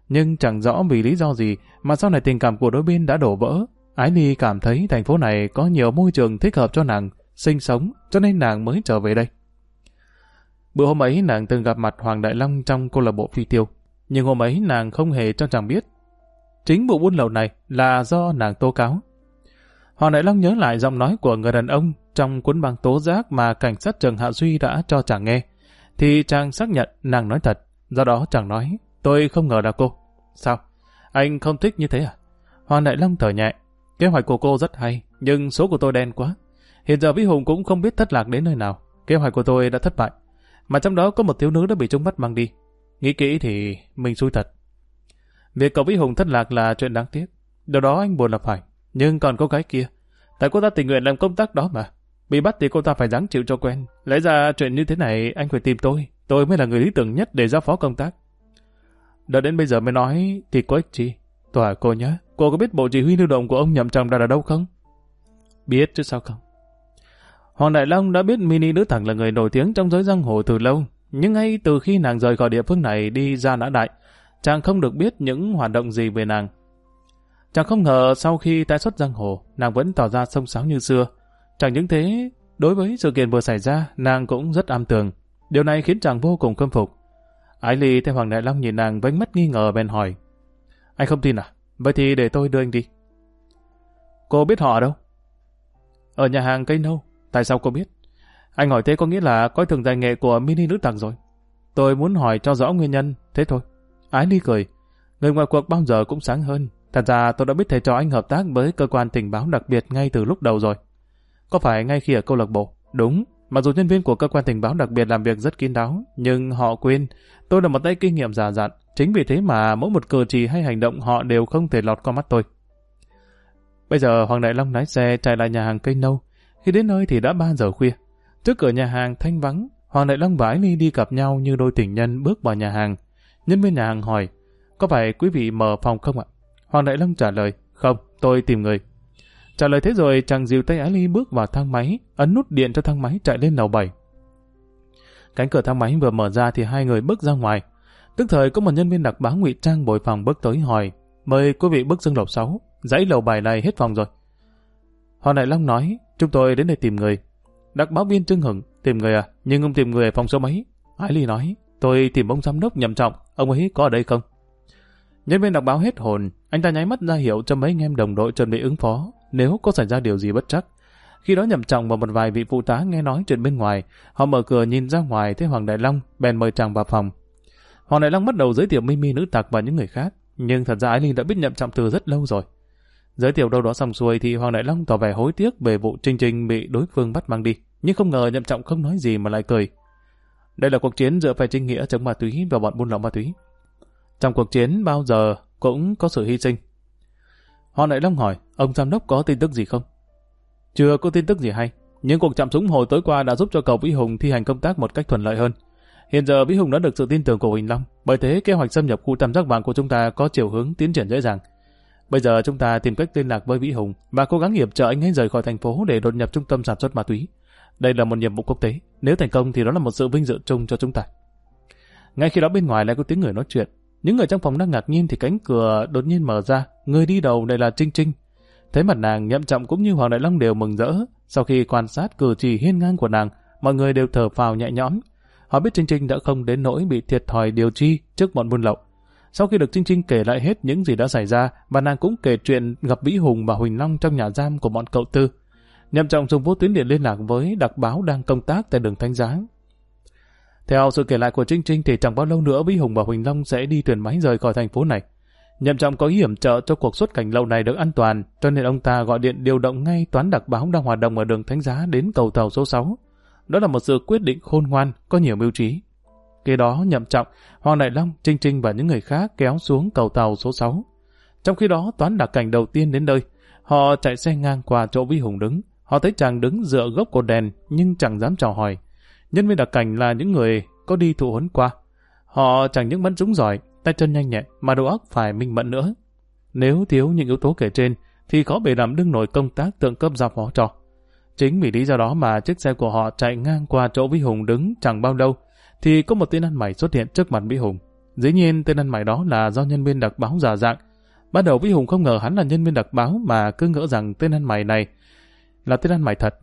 Nhưng chẳng rõ vì lý do gì mà sau này tình cảm của đôi bên đã đổ vỡ. Ái Ly cảm thấy thành phố này có nhiều môi trường thích hợp cho nàng sinh sống cho nên nàng mới trở về đây. Bữa hôm ấy nàng từng gặp mặt Hoàng Đại Long trong câu lạc bộ phi tiêu. Nhưng hôm ấy nàng không hề cho chàng biết. Chính vụ buôn lậu này là do nàng tố cáo. Hoàng Đại Long nhớ lại giọng nói của người đàn ông trong cuốn băng tố giác mà cảnh sát Trần Hạ Duy đã cho chàng nghe. Thì chàng xác nhận nàng nói thật. Do đó chàng nói, tôi không ngờ là cô. Sao? Anh không thích như thế à? Hoàng Đại Long thở nhẹ. Kế hoạch của cô rất hay, nhưng số của tôi đen quá. Hiện giờ Vĩ Hùng cũng không biết thất lạc đến nơi nào. Kế hoạch của tôi đã thất bại. Mà trong đó có một thiếu nữ đã bị trúng bắt mang đi. Nghĩ kỹ thì mình xui thật. Việc cậu Vĩ Hùng thất lạc là chuyện đáng tiếc. Điều đó anh buồn là phải. Nhưng còn cô gái kia. Tại cô ta tình nguyện làm công tác đó mà. Bị bắt thì cô ta phải dáng chịu cho quen. Lẽ ra chuyện như thế này anh phải tìm tôi. Tôi mới là người lý tưởng nhất để giao phó công tác. Đợi đến bây giờ mới nói thì có ích chi. Tòa cô nhé. Cô có biết bộ chỉ huy lưu động của ông nhậm trọng đặt ở đâu không? Biết chứ sao không. Hoàng Đại Long đã biết mini nữ thẳng là người nổi tiếng trong giới giang hồ từ lâu. Nhưng ngay từ khi nàng rời khỏi địa phương này đi ra nã đại, chàng không được biết những hoạt động gì về nàng. Chàng không ngờ sau khi tái xuất giang hồ, nàng vẫn tỏ ra sông sáo như xưa. Chẳng những thế, đối với sự kiện vừa xảy ra, nàng cũng rất am tường. Điều này khiến chàng vô cùng khâm phục. Ái Ly theo Hoàng Đại Long nhìn nàng với mắt nghi ngờ bèn hỏi. Anh không tin à? Vậy thì để tôi đưa anh đi. Cô biết họ ở đâu? Ở nhà hàng cây nâu. Tại sao cô biết? Anh hỏi thế có nghĩa là coi thường tài nghệ của mini nữ tặng rồi. Tôi muốn hỏi cho rõ nguyên nhân, thế thôi. Ái Ly cười. Người ngoài cuộc bao giờ cũng sáng hơn. Thật ra tôi đã biết thầy trò anh hợp tác với cơ quan tình báo đặc biệt ngay từ lúc đầu rồi. Có phải ngay khi ở câu lạc bộ? Đúng, mặc dù nhân viên của cơ quan tình báo đặc biệt làm việc rất kín đáo, nhưng họ quên tôi là một tay kinh nghiệm già dặn. Chính vì thế mà mỗi một cử chỉ hay hành động họ đều không thể lọt qua mắt tôi. Bây giờ Hoàng Đại Long lái xe chạy lại nhà hàng cây nâu. Khi đến nơi thì đã 3 giờ khuya. Trước cửa nhà hàng thanh vắng, Hoàng Đại Long và Ái Ly đi gặp nhau như đôi tình nhân bước vào nhà hàng. Nhân viên nhà hàng hỏi, có phải quý vị mở phòng không ạ? Hoàng Đại Long trả lời, không, tôi tìm người. Trả lời thế rồi, chàng dìu tay Ái Ly bước vào thang máy, ấn nút điện cho thang máy chạy lên lầu 7. Cánh cửa thang máy vừa mở ra thì hai người bước ra ngoài. Tức thời có một nhân viên đặc báo ngụy trang bồi phòng bước tới hỏi, mời quý vị bước xuống lầu 6, dãy lầu bài này hết phòng rồi. Hoàng Đại Long nói, chúng tôi đến đây tìm người. Đặc báo viên trưng hửng, tìm người à, nhưng ông tìm người ở phòng số mấy? Ái Ly nói, tôi tìm ông giám đốc nhầm trọng, ông ấy có ở đây không? Nhân viên đọc báo hết hồn, anh ta nháy mắt ra hiệu cho mấy anh em đồng đội chuẩn bị ứng phó, nếu có xảy ra điều gì bất chắc. Khi đó nhầm trọng và một vài vị phụ tá nghe nói chuyện bên ngoài, họ mở cửa nhìn ra ngoài thấy Hoàng Đại Long, bèn mời chàng vào phòng. Hoàng Đại Long bắt đầu giới thiệu Mimi nữ tặc và những người khác, nhưng thật ra Ái Linh đã biết nhậm trọng từ rất lâu rồi. Giới thiệu đâu đó xong xuôi thì Hoàng Đại Long tỏ vẻ hối tiếc về vụ Trinh Trinh bị đối phương bắt mang đi, nhưng không ngờ nhậm trọng không nói gì mà lại cười. Đây là cuộc chiến giữa phe trinh nghĩa chống ma túy và bọn buôn lậu ma túy. Trong cuộc chiến bao giờ cũng có sự hy sinh. Hoàng Đại Long hỏi, ông giám đốc có tin tức gì không? Chưa có tin tức gì hay, nhưng cuộc chạm súng hồi tối qua đã giúp cho cầu Vĩ Hùng thi hành công tác một cách thuận lợi hơn. Hiện giờ Vĩ Hùng đã được sự tin tưởng của Huỳnh Long, bởi thế kế hoạch xâm nhập khu tam giác vàng của chúng ta có chiều hướng tiến triển dễ dàng. Bây giờ chúng ta tìm cách liên lạc với Vĩ Hùng và cố gắng hiệp trợ anh ấy rời khỏi thành phố để đột nhập trung tâm sản xuất ma túy. Đây là một nhiệm vụ quốc tế, nếu thành công thì đó là một sự vinh dự chung cho chúng ta. Ngay khi đó bên ngoài lại có tiếng người nói chuyện. Những người trong phòng đang ngạc nhiên thì cánh cửa đột nhiên mở ra, người đi đầu đây là Trinh Trinh. Thấy mặt nàng nhậm trọng cũng như Hoàng Đại Long đều mừng rỡ. Sau khi quan sát cử chỉ hiên ngang của nàng, mọi người đều thở phào nhẹ nhõm. Họ biết Trinh Trinh đã không đến nỗi bị thiệt thòi điều chi trước bọn buôn lậu. Sau khi được Trinh Trinh kể lại hết những gì đã xảy ra, bà nàng cũng kể chuyện gặp Vĩ Hùng và Huỳnh Long trong nhà giam của bọn cậu tư. Nhậm trọng dùng vô tuyến điện liên lạc với đặc báo đang công tác tại đường Thanh Giá. Theo sự kể lại của Trinh Trinh thì chẳng bao lâu nữa Vĩ Hùng và Huỳnh Long sẽ đi thuyền máy rời khỏi thành phố này. Nhậm trọng có ý hiểm trợ cho cuộc xuất cảnh lâu này được an toàn, cho nên ông ta gọi điện điều động ngay toán đặc báo đang hoạt động ở đường Thánh Giá đến cầu tàu số 6. Đó là một sự quyết định khôn ngoan, có nhiều mưu trí. Kế đó nhậm trọng, Hoàng Đại Long, Trinh Trinh và những người khác kéo xuống cầu tàu số 6. Trong khi đó toán đặc cảnh đầu tiên đến nơi, họ chạy xe ngang qua chỗ Vi Hùng đứng. Họ thấy chàng đứng dựa gốc cột đèn nhưng chẳng dám chào hỏi. Nhân viên đặc cảnh là những người có đi thụ huấn qua. Họ chẳng những bắn súng giỏi, tay chân nhanh nhẹn mà đầu óc phải minh mẫn nữa. Nếu thiếu những yếu tố kể trên thì khó bề làm đương nổi công tác tượng cấp giao phó cho. Chính vì lý do đó mà chiếc xe của họ chạy ngang qua chỗ Vĩ Hùng đứng chẳng bao lâu thì có một tên ăn mày xuất hiện trước mặt Vĩ Hùng. Dĩ nhiên tên ăn mày đó là do nhân viên đặc báo giả dạng. Ban đầu Vĩ Hùng không ngờ hắn là nhân viên đặc báo mà cứ ngỡ rằng tên ăn mày này là tên ăn mày thật.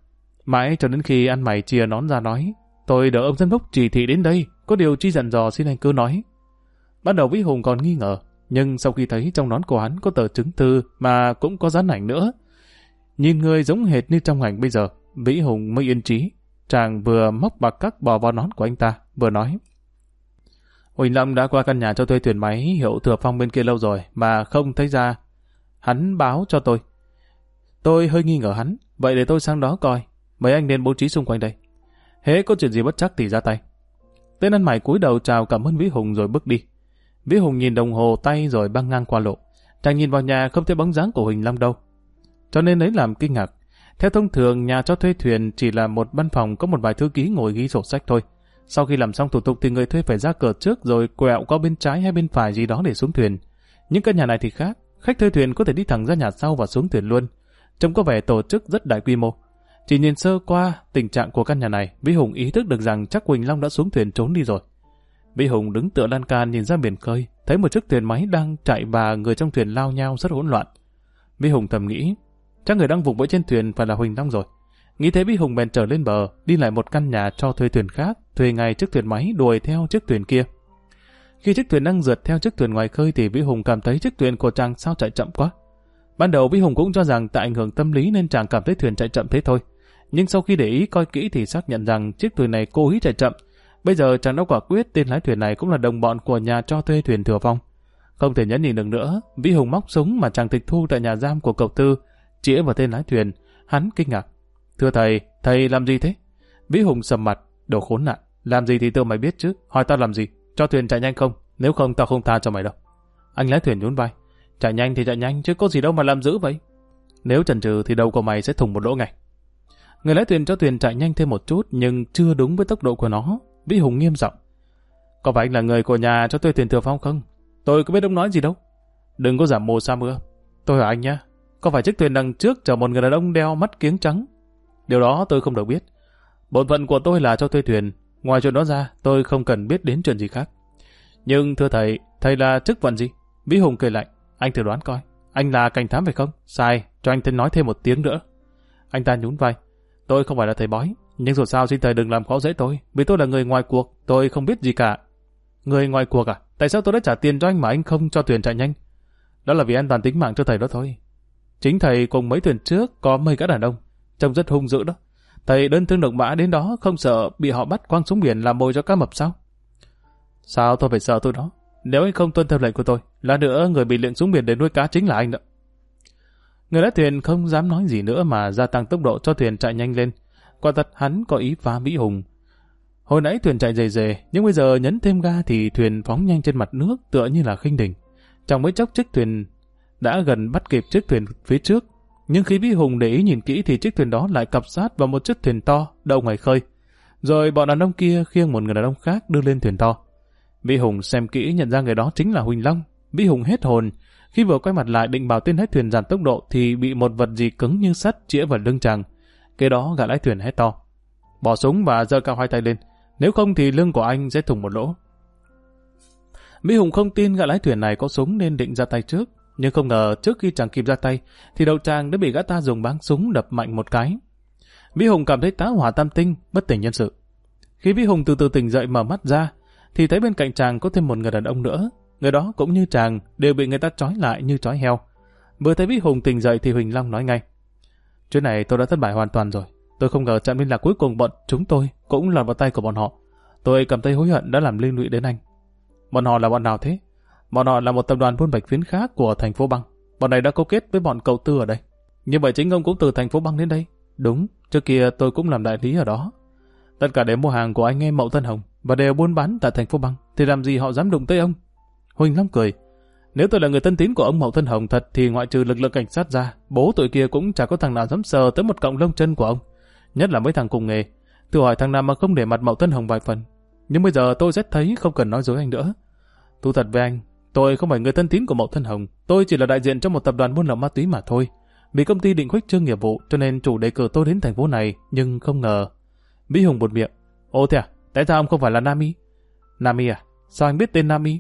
Mãi cho đến khi ăn mày chia nón ra nói Tôi đỡ ông giám đốc chỉ thị đến đây, có điều chi dặn dò xin anh cứ nói. Ban đầu Vĩ Hùng còn nghi ngờ, nhưng sau khi thấy trong nón của hắn có tờ chứng thư mà cũng có dán ảnh nữa. Nhìn người giống hệt như trong ảnh bây giờ, Vĩ Hùng mới yên trí. Chàng vừa móc bạc cắt bỏ vào nón của anh ta, vừa nói. Huỳnh Lâm đã qua căn nhà cho thuê thuyền máy hiệu thừa phong bên kia lâu rồi mà không thấy ra. Hắn báo cho tôi. Tôi hơi nghi ngờ hắn, vậy để tôi sang đó coi. Mấy anh nên bố trí xung quanh đây. Hễ có chuyện gì bất chắc thì ra tay. Tên ăn mày cúi đầu chào cảm ơn Vĩ Hùng rồi bước đi. Vĩ Hùng nhìn đồng hồ tay rồi băng ngang qua lộ. Chàng nhìn vào nhà không thấy bóng dáng của Huỳnh Lâm đâu. Cho nên lấy làm kinh ngạc. Theo thông thường, nhà cho thuê thuyền chỉ là một văn phòng có một vài thư ký ngồi ghi sổ sách thôi. Sau khi làm xong thủ tục thì người thuê phải ra cửa trước rồi quẹo qua bên trái hay bên phải gì đó để xuống thuyền. Những căn nhà này thì khác. Khách thuê thuyền có thể đi thẳng ra nhà sau và xuống thuyền luôn. Trông có vẻ tổ chức rất đại quy mô. Chỉ nhìn sơ qua tình trạng của căn nhà này, Vĩ Hùng ý thức được rằng chắc Quỳnh Long đã xuống thuyền trốn đi rồi. Vĩ Hùng đứng tựa lan can nhìn ra biển khơi, thấy một chiếc thuyền máy đang chạy và người trong thuyền lao nhau rất hỗn loạn. Vĩ Hùng thầm nghĩ, chắc người đang vùng vẫy trên thuyền phải là Huỳnh Long rồi. Nghĩ thế Vĩ Hùng bèn trở lên bờ, đi lại một căn nhà cho thuê thuyền khác, thuê ngay chiếc thuyền máy đuổi theo chiếc thuyền kia. Khi chiếc thuyền đang rượt theo chiếc thuyền ngoài khơi thì Vĩ Hùng cảm thấy chiếc thuyền của chàng sao chạy chậm quá. Ban đầu Vĩ Hùng cũng cho rằng tại ảnh hưởng tâm lý nên chàng cảm thấy thuyền chạy chậm thế thôi nhưng sau khi để ý coi kỹ thì xác nhận rằng chiếc thuyền này cố ý chạy chậm. Bây giờ chàng đã quả quyết tên lái thuyền này cũng là đồng bọn của nhà cho thuê thuyền Thừa Phong. Không thể nhẫn nhịn được nữa, Vĩ Hùng móc súng mà chàng tịch thu tại nhà giam của cậu Tư, chĩa vào tên lái thuyền, hắn kinh ngạc. Thưa thầy, thầy làm gì thế? Vĩ Hùng sầm mặt, đồ khốn nạn, làm gì thì tự mày biết chứ, hỏi tao làm gì, cho thuyền chạy nhanh không, nếu không tao không tha cho mày đâu. Anh lái thuyền nhún vai, chạy nhanh thì chạy nhanh chứ có gì đâu mà làm dữ vậy. Nếu chần chừ thì đầu của mày sẽ thùng một lỗ ngay. Người lái thuyền cho thuyền chạy nhanh thêm một chút nhưng chưa đúng với tốc độ của nó. Vĩ Hùng nghiêm giọng. Có phải anh là người của nhà cho tôi thuyền thừa phong không? Tôi có biết ông nói gì đâu. Đừng có giảm mồ sa mưa. Tôi hỏi anh nhá. Có phải chiếc thuyền đằng trước chở một người đàn ông đeo mắt kiếng trắng? Điều đó tôi không được biết. Bổn phận của tôi là cho thuê thuyền. Ngoài chuyện đó ra, tôi không cần biết đến chuyện gì khác. Nhưng thưa thầy, thầy là chức phận gì? Vĩ Hùng cười lạnh. Anh thử đoán coi. Anh là cảnh thám phải không? Sai, cho anh thêm nói thêm một tiếng nữa. Anh ta nhún vai. Tôi không phải là thầy bói, nhưng dù sao xin thầy đừng làm khó dễ tôi, vì tôi là người ngoài cuộc, tôi không biết gì cả. Người ngoài cuộc à? Tại sao tôi đã trả tiền cho anh mà anh không cho thuyền chạy nhanh? Đó là vì an toàn tính mạng cho thầy đó thôi. Chính thầy cùng mấy thuyền trước có mấy gã đàn ông, trông rất hung dữ đó. Thầy đơn thương độc mã đến đó không sợ bị họ bắt quăng xuống biển làm mồi cho cá mập sao? Sao tôi phải sợ tôi đó? Nếu anh không tuân theo lệnh của tôi, là nữa người bị lệnh xuống biển để nuôi cá chính là anh đó. Người lái thuyền không dám nói gì nữa mà gia tăng tốc độ cho thuyền chạy nhanh lên. Quả thật hắn có ý phá Mỹ Hùng. Hồi nãy thuyền chạy dề dề, nhưng bây giờ nhấn thêm ga thì thuyền phóng nhanh trên mặt nước tựa như là khinh đỉnh. Trong mấy chốc chiếc thuyền đã gần bắt kịp chiếc thuyền phía trước. Nhưng khi Vĩ Hùng để ý nhìn kỹ thì chiếc thuyền đó lại cặp sát vào một chiếc thuyền to, đậu ngoài khơi. Rồi bọn đàn ông kia khiêng một người đàn ông khác đưa lên thuyền to. Vĩ Hùng xem kỹ nhận ra người đó chính là Huỳnh Long. Vĩ Hùng hết hồn. Khi vừa quay mặt lại định bảo tên hết thuyền giảm tốc độ thì bị một vật gì cứng như sắt chĩa vào lưng chàng. Kế đó gã lái thuyền hét to. Bỏ súng và giơ cao hai tay lên. Nếu không thì lưng của anh sẽ thủng một lỗ. Mỹ Hùng không tin gã lái thuyền này có súng nên định ra tay trước. Nhưng không ngờ trước khi chàng kịp ra tay thì đầu chàng đã bị gã ta dùng báng súng đập mạnh một cái. Vĩ Hùng cảm thấy tá hỏa tam tinh, bất tỉnh nhân sự. Khi Vĩ Hùng từ từ tỉnh dậy mở mắt ra thì thấy bên cạnh chàng có thêm một người đàn ông nữa. Người đó cũng như chàng đều bị người ta trói lại như trói heo. Vừa thấy Vĩ Hùng tỉnh dậy thì Huỳnh Long nói ngay. Chuyện này tôi đã thất bại hoàn toàn rồi. Tôi không ngờ chạm liên lạc cuối cùng bọn chúng tôi cũng lọt vào tay của bọn họ. Tôi cảm thấy hối hận đã làm liên lụy đến anh. Bọn họ là bọn nào thế? Bọn họ là một tập đoàn buôn bạch phiến khác của thành phố băng. Bọn này đã câu kết với bọn cậu tư ở đây. Như vậy chính ông cũng từ thành phố băng đến đây. Đúng, trước kia tôi cũng làm đại lý ở đó. Tất cả đều mua hàng của anh em Mậu Tân Hồng và đều buôn bán tại thành phố băng. Thì làm gì họ dám đụng tới ông? Huỳnh Long cười. Nếu tôi là người tân tín của ông Mậu Tân Hồng thật thì ngoại trừ lực lượng cảnh sát ra, bố tụi kia cũng chả có thằng nào dám sờ tới một cọng lông chân của ông. Nhất là mấy thằng cùng nghề. Tôi hỏi thằng nào mà không để mặt Mậu Tân Hồng vài phần. Nhưng bây giờ tôi rất thấy không cần nói dối anh nữa. Thú thật với anh, tôi không phải người thân tín của Mậu Thân Hồng, tôi chỉ là đại diện cho một tập đoàn buôn lậu ma túy mà thôi. Vì công ty định khuếch trương nghiệp vụ cho nên chủ đề cử tôi đến thành phố này, nhưng không ngờ. Mỹ Hùng bột miệng. Ô thế à, tại sao ông không phải là Nami? Nami à? Sao anh biết tên Nami?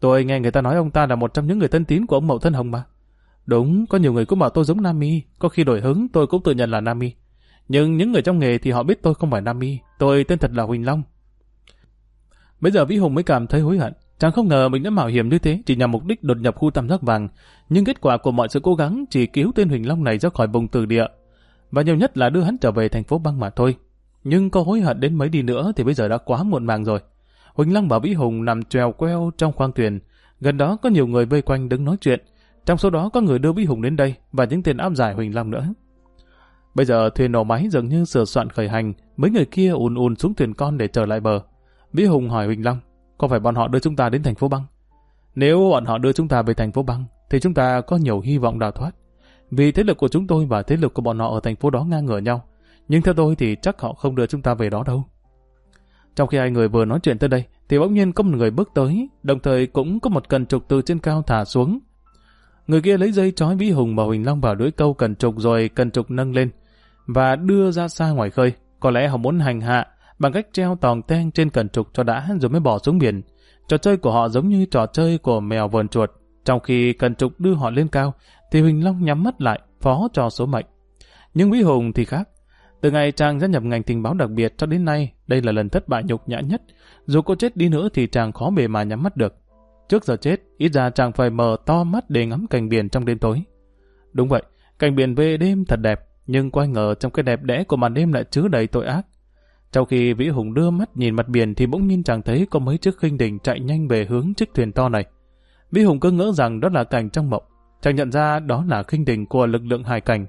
Tôi nghe người ta nói ông ta là một trong những người thân tín của ông Mậu Thân Hồng mà. Đúng, có nhiều người cũng bảo tôi giống Nami, có khi đổi hứng tôi cũng tự nhận là Nami. Nhưng những người trong nghề thì họ biết tôi không phải Nami, tôi tên thật là Huỳnh Long. Bây giờ Vĩ Hùng mới cảm thấy hối hận, Chàng không ngờ mình đã mạo hiểm như thế chỉ nhằm mục đích đột nhập khu tam giác vàng, nhưng kết quả của mọi sự cố gắng chỉ cứu tên Huỳnh Long này ra khỏi vùng từ địa, và nhiều nhất là đưa hắn trở về thành phố băng mà thôi. Nhưng có hối hận đến mấy đi nữa thì bây giờ đã quá muộn màng rồi. Huỳnh Long bảo Vĩ Hùng nằm trèo queo trong khoang thuyền, gần đó có nhiều người vây quanh đứng nói chuyện, trong số đó có người đưa Vĩ Hùng đến đây và những tên áp giải Huỳnh Long nữa. Bây giờ thuyền nổ máy dường như sửa soạn khởi hành, mấy người kia ùn ùn xuống thuyền con để trở lại bờ. Vĩ Hùng hỏi Huỳnh Long, có phải bọn họ đưa chúng ta đến thành phố băng? Nếu bọn họ đưa chúng ta về thành phố băng, thì chúng ta có nhiều hy vọng đào thoát. Vì thế lực của chúng tôi và thế lực của bọn họ ở thành phố đó ngang ngửa nhau. Nhưng theo tôi thì chắc họ không đưa chúng ta về đó đâu. Trong khi hai người vừa nói chuyện tới đây, thì bỗng nhiên có một người bước tới, đồng thời cũng có một cần trục từ trên cao thả xuống. Người kia lấy dây trói Vĩ Hùng và Huỳnh Long vào lưỡi câu cần trục rồi cần trục nâng lên và đưa ra xa ngoài khơi. Có lẽ họ muốn hành hạ bằng cách treo tòng ten trên cần trục cho đã rồi mới bỏ xuống biển. Trò chơi của họ giống như trò chơi của mèo vờn chuột. Trong khi cần trục đưa họ lên cao, thì Huỳnh Long nhắm mắt lại, phó cho số mệnh. Nhưng Vĩ Hùng thì khác. Từ ngày chàng gia nhập ngành tình báo đặc biệt cho đến nay, đây là lần thất bại nhục nhã nhất. Dù cô chết đi nữa thì chàng khó bề mà nhắm mắt được. Trước giờ chết, ít ra chàng phải mở to mắt để ngắm cảnh biển trong đêm tối. Đúng vậy, cảnh biển về đêm thật đẹp, nhưng quay ngờ trong cái đẹp đẽ của màn đêm lại chứa đầy tội ác. Trong khi Vĩ Hùng đưa mắt nhìn mặt biển thì bỗng nhiên chàng thấy có mấy chiếc khinh đình chạy nhanh về hướng chiếc thuyền to này. Vĩ Hùng cứ ngỡ rằng đó là cảnh trong mộng. Chàng nhận ra đó là khinh đình của lực lượng hải cảnh.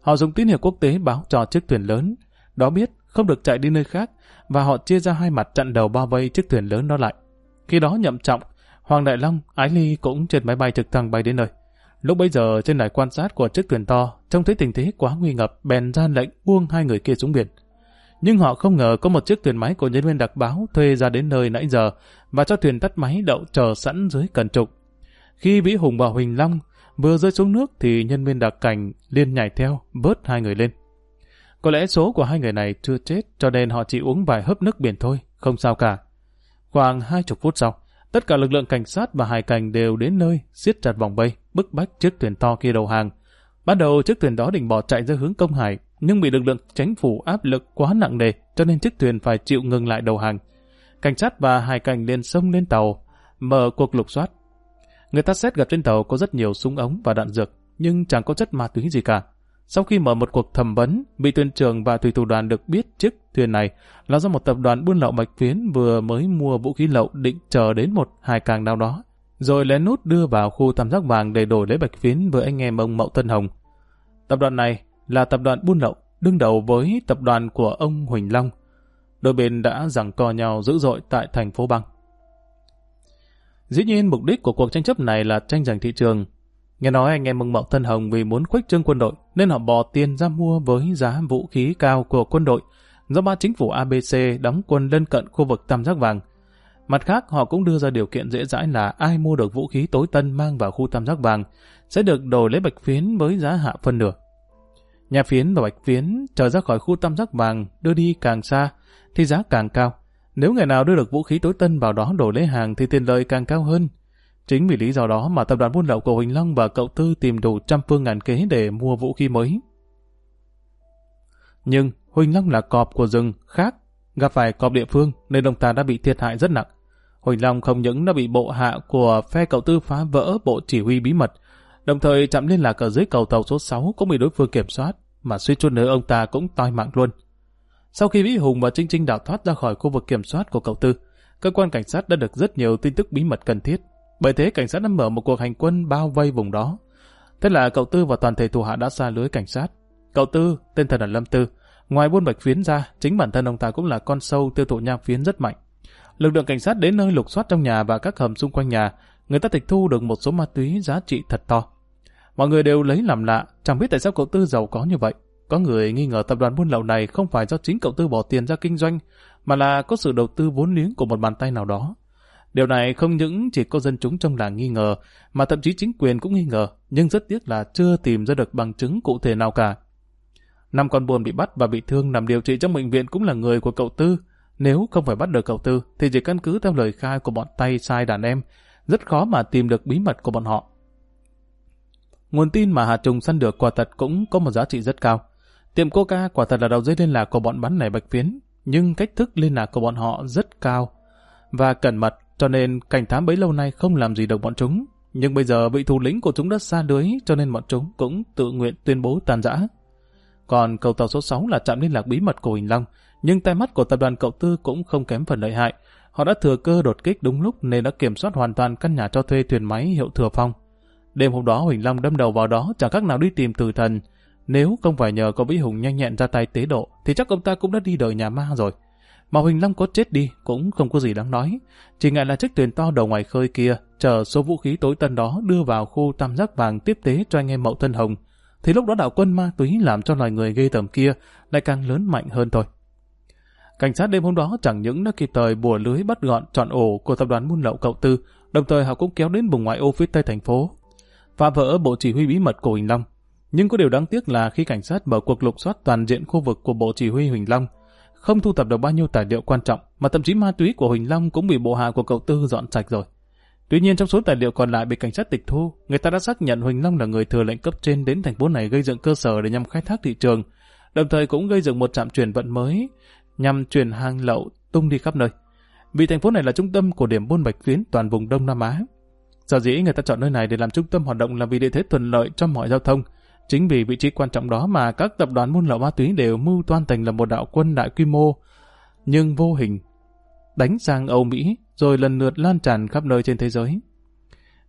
Họ dùng tín hiệu quốc tế báo cho chiếc thuyền lớn. Đó biết không được chạy đi nơi khác và họ chia ra hai mặt chặn đầu bao vây chiếc thuyền lớn đó lại. Khi đó nhậm trọng, Hoàng Đại Long, Ái Ly cũng trên máy bay trực thăng bay đến nơi. Lúc bấy giờ trên đài quan sát của chiếc thuyền to, trông thấy tình thế quá nguy ngập, bèn ra lệnh buông hai người kia xuống biển. Nhưng họ không ngờ có một chiếc thuyền máy của nhân viên đặc báo thuê ra đến nơi nãy giờ và cho thuyền tắt máy đậu chờ sẵn dưới cần trục. Khi Vĩ Hùng và Huỳnh Long vừa rơi xuống nước thì nhân viên đặc cảnh liên nhảy theo, bớt hai người lên. Có lẽ số của hai người này chưa chết cho nên họ chỉ uống vài hớp nước biển thôi, không sao cả. Khoảng hai chục phút sau, tất cả lực lượng cảnh sát và hải cảnh đều đến nơi, siết chặt vòng vây, bức bách chiếc thuyền to kia đầu hàng. Ban đầu chiếc thuyền đó định bỏ chạy ra hướng công hải, nhưng bị lực lượng chính phủ áp lực quá nặng nề cho nên chiếc thuyền phải chịu ngừng lại đầu hàng. Cảnh sát và hải cảnh liền xông lên tàu, mở cuộc lục soát. Người ta xét gặp trên tàu có rất nhiều súng ống và đạn dược, nhưng chẳng có chất ma túy gì cả. Sau khi mở một cuộc thẩm vấn, bị tuyên trường và thủy thủ đoàn được biết chiếc thuyền này là do một tập đoàn buôn lậu bạch phiến vừa mới mua vũ khí lậu định chờ đến một hải càng nào đó, rồi lén nút đưa vào khu tam giác vàng để đổi lấy bạch phiến với anh em ông Mậu Tân Hồng. Tập đoàn này là tập đoàn buôn lậu, đương đầu với tập đoàn của ông Huỳnh Long. Đôi bên đã giằng co nhau dữ dội tại thành phố băng. Dĩ nhiên mục đích của cuộc tranh chấp này là tranh giành thị trường. Nghe nói anh em mừng mậu thân hồng vì muốn khuếch trương quân đội nên họ bỏ tiền ra mua với giá vũ khí cao của quân đội, do ba chính phủ ABC đóng quân lân cận khu vực tam giác vàng. Mặt khác, họ cũng đưa ra điều kiện dễ dãi là ai mua được vũ khí tối tân mang vào khu tam giác vàng sẽ được đổi lấy bạch phiến với giá hạ phân nửa. Nhà phiến và bạch phiến trở ra khỏi khu tam giác vàng đưa đi càng xa thì giá càng cao. Nếu ngày nào đưa được vũ khí tối tân vào đó đổi lấy hàng thì tiền lợi càng cao hơn. Chính vì lý do đó mà tập đoàn buôn lậu của Huỳnh Long và cậu Tư tìm đủ trăm phương ngàn kế để mua vũ khí mới. Nhưng Huỳnh Long là cọp của rừng khác, gặp phải cọp địa phương nên ông ta đã bị thiệt hại rất nặng. Huỳnh Long không những đã bị bộ hạ của phe cậu Tư phá vỡ bộ chỉ huy bí mật, đồng thời chạm liên lạc ở dưới cầu tàu số 6 cũng bị đối phương kiểm soát, mà suy chút nữa ông ta cũng toi mạng luôn. Sau khi Vĩ Hùng và Trinh Trinh đào thoát ra khỏi khu vực kiểm soát của cậu Tư, cơ quan cảnh sát đã được rất nhiều tin tức bí mật cần thiết. Bởi thế cảnh sát đã mở một cuộc hành quân bao vây vùng đó. Thế là cậu Tư và toàn thể thủ hạ đã xa lưới cảnh sát. Cậu Tư, tên thật là Lâm Tư, ngoài buôn bạch phiến ra, chính bản thân ông ta cũng là con sâu tiêu thụ nhang phiến rất mạnh. Lực lượng cảnh sát đến nơi lục soát trong nhà và các hầm xung quanh nhà, người ta tịch thu được một số ma túy giá trị thật to. Mọi người đều lấy làm lạ, chẳng biết tại sao cậu Tư giàu có như vậy. Có người nghi ngờ tập đoàn buôn lậu này không phải do chính cậu Tư bỏ tiền ra kinh doanh, mà là có sự đầu tư vốn liếng của một bàn tay nào đó. Điều này không những chỉ có dân chúng trong làng nghi ngờ, mà thậm chí chính quyền cũng nghi ngờ, nhưng rất tiếc là chưa tìm ra được bằng chứng cụ thể nào cả. Năm con buồn bị bắt và bị thương nằm điều trị trong bệnh viện cũng là người của cậu Tư. Nếu không phải bắt được cậu Tư, thì chỉ căn cứ theo lời khai của bọn tay sai đàn em, rất khó mà tìm được bí mật của bọn họ. Nguồn tin mà Hà Trùng săn được quả thật cũng có một giá trị rất cao. Tiệm Coca quả thật là đầu dây liên lạc của bọn bắn này bạch phiến, nhưng cách thức liên lạc của bọn họ rất cao và cẩn mật, cho nên cảnh thám bấy lâu nay không làm gì được bọn chúng. Nhưng bây giờ vị thủ lĩnh của chúng đã xa lưới, cho nên bọn chúng cũng tự nguyện tuyên bố tàn giã. Còn cầu tàu số 6 là trạm liên lạc bí mật của Huỳnh Long, nhưng tai mắt của tập đoàn cậu Tư cũng không kém phần lợi hại. Họ đã thừa cơ đột kích đúng lúc nên đã kiểm soát hoàn toàn căn nhà cho thuê thuyền máy hiệu Thừa Phong. Đêm hôm đó Huỳnh Long đâm đầu vào đó chẳng khác nào đi tìm tử thần. Nếu không phải nhờ có Vĩ Hùng nhanh nhẹn ra tay tế độ thì chắc ông ta cũng đã đi đời nhà ma rồi. Mà Huỳnh Long có chết đi cũng không có gì đáng nói. Chỉ ngại là chiếc thuyền to đầu ngoài khơi kia chờ số vũ khí tối tân đó đưa vào khu tam giác vàng tiếp tế cho anh em Mậu Thân Hồng. Thì lúc đó đạo quân ma túy làm cho loài người ghê tởm kia lại càng lớn mạnh hơn thôi. Cảnh sát đêm hôm đó chẳng những đã kịp thời bùa lưới bắt gọn trọn ổ của tập đoàn buôn lậu cậu tư, đồng thời họ cũng kéo đến vùng ngoại ô phía tây thành phố, phá vỡ bộ chỉ huy bí mật của Huỳnh Long. Nhưng có điều đáng tiếc là khi cảnh sát mở cuộc lục soát toàn diện khu vực của bộ chỉ huy Huỳnh Long, không thu thập được bao nhiêu tài liệu quan trọng, mà thậm chí ma túy của Huỳnh Long cũng bị bộ hạ của cậu Tư dọn sạch rồi. Tuy nhiên trong số tài liệu còn lại bị cảnh sát tịch thu, người ta đã xác nhận Huỳnh Long là người thừa lệnh cấp trên đến thành phố này gây dựng cơ sở để nhằm khai thác thị trường, đồng thời cũng gây dựng một trạm chuyển vận mới nhằm chuyển hàng lậu tung đi khắp nơi. Vì thành phố này là trung tâm của điểm buôn bạch tuyến toàn vùng Đông Nam Á. Sở dĩ người ta chọn nơi này để làm trung tâm hoạt động là vì địa thế thuận lợi cho mọi giao thông. Chính vì vị trí quan trọng đó mà các tập đoàn buôn lậu ma túy đều mưu toan thành là một đạo quân đại quy mô, nhưng vô hình, đánh sang Âu Mỹ rồi lần lượt lan tràn khắp nơi trên thế giới.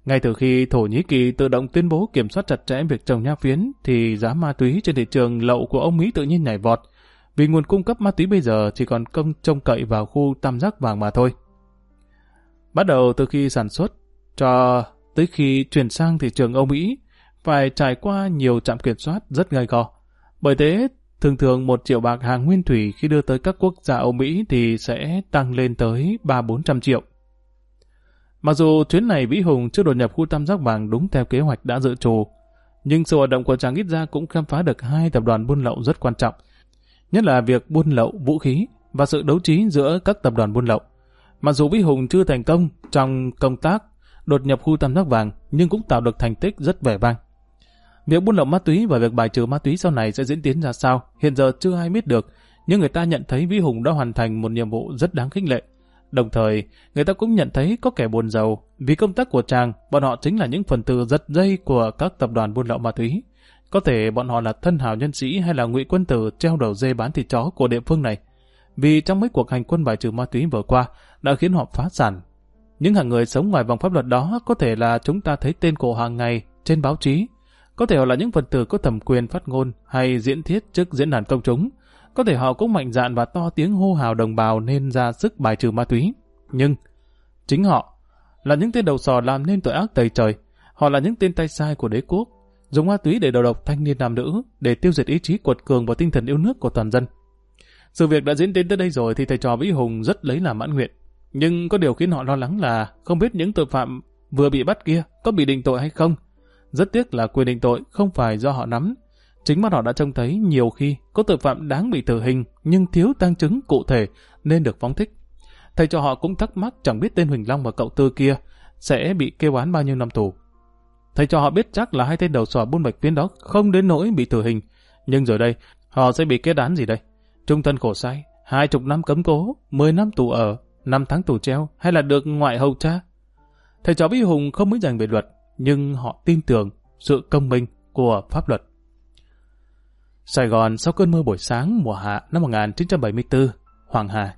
Ngay từ khi Thổ Nhĩ Kỳ tự động tuyên bố kiểm soát chặt chẽ việc trồng nha phiến, thì giá ma túy trên thị trường lậu của ông Mỹ tự nhiên nhảy vọt, vì nguồn cung cấp ma túy bây giờ chỉ còn công trông cậy vào khu tam giác vàng mà thôi. Bắt đầu từ khi sản xuất, cho tới khi chuyển sang thị trường Âu Mỹ, phải trải qua nhiều trạm kiểm soát rất gai go. Bởi thế, thường thường một triệu bạc hàng nguyên thủy khi đưa tới các quốc gia Âu Mỹ thì sẽ tăng lên tới 3-400 triệu. Mặc dù chuyến này Vĩ Hùng chưa đột nhập khu tam giác vàng đúng theo kế hoạch đã dự trù, nhưng sự hoạt động của chàng ít ra cũng khám phá được hai tập đoàn buôn lậu rất quan trọng, nhất là việc buôn lậu vũ khí và sự đấu trí giữa các tập đoàn buôn lậu. Mặc dù Vĩ Hùng chưa thành công trong công tác đột nhập khu tam giác vàng nhưng cũng tạo được thành tích rất vẻ vang. Việc buôn lậu ma túy và việc bài trừ ma túy sau này sẽ diễn tiến ra sao, hiện giờ chưa ai biết được, nhưng người ta nhận thấy Vĩ Hùng đã hoàn thành một nhiệm vụ rất đáng khích lệ. Đồng thời, người ta cũng nhận thấy có kẻ buồn giàu, vì công tác của chàng, bọn họ chính là những phần tử giật dây của các tập đoàn buôn lậu ma túy. Có thể bọn họ là thân hào nhân sĩ hay là ngụy quân tử treo đầu dê bán thịt chó của địa phương này. Vì trong mấy cuộc hành quân bài trừ ma túy vừa qua đã khiến họ phá sản. Những hàng người sống ngoài vòng pháp luật đó có thể là chúng ta thấy tên cổ hàng ngày trên báo chí, có thể họ là những phần tử có thẩm quyền phát ngôn hay diễn thiết trước diễn đàn công chúng. Có thể họ cũng mạnh dạn và to tiếng hô hào đồng bào nên ra sức bài trừ ma túy. Nhưng, chính họ là những tên đầu sò làm nên tội ác tày trời. Họ là những tên tay sai của đế quốc, dùng ma túy để đầu độc thanh niên nam nữ, để tiêu diệt ý chí quật cường và tinh thần yêu nước của toàn dân. Sự việc đã diễn đến tới đây rồi thì thầy trò Vĩ Hùng rất lấy làm mãn nguyện. Nhưng có điều khiến họ lo lắng là không biết những tội phạm vừa bị bắt kia có bị định tội hay không. Rất tiếc là quyền định tội không phải do họ nắm. Chính mắt họ đã trông thấy nhiều khi có tội phạm đáng bị tử hình nhưng thiếu tăng chứng cụ thể nên được phóng thích. Thầy cho họ cũng thắc mắc chẳng biết tên Huỳnh Long và cậu Tư kia sẽ bị kêu án bao nhiêu năm tù. Thầy cho họ biết chắc là hai tên đầu sò buôn bạch tuyến đó không đến nỗi bị tử hình. Nhưng rồi đây, họ sẽ bị kết án gì đây? Trung thân khổ sai, hai chục năm cấm cố, mười năm tù ở, năm tháng tù treo hay là được ngoại hầu cha? Thầy trò Bí Hùng không mới giành về luật, nhưng họ tin tưởng sự công minh của pháp luật. Sài Gòn sau cơn mưa buổi sáng mùa hạ năm 1974, Hoàng Hà.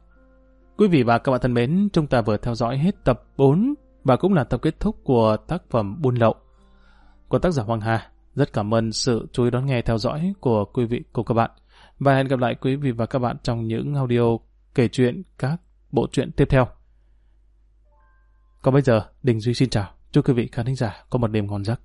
Quý vị và các bạn thân mến, chúng ta vừa theo dõi hết tập 4 và cũng là tập kết thúc của tác phẩm Buôn Lậu của tác giả Hoàng Hà. Rất cảm ơn sự chú ý đón nghe theo dõi của quý vị cùng các bạn. Và hẹn gặp lại quý vị và các bạn trong những audio kể chuyện các bộ truyện tiếp theo. Còn bây giờ, Đình Duy xin chào. Chúc quý vị khán thính giả có một đêm ngon giấc.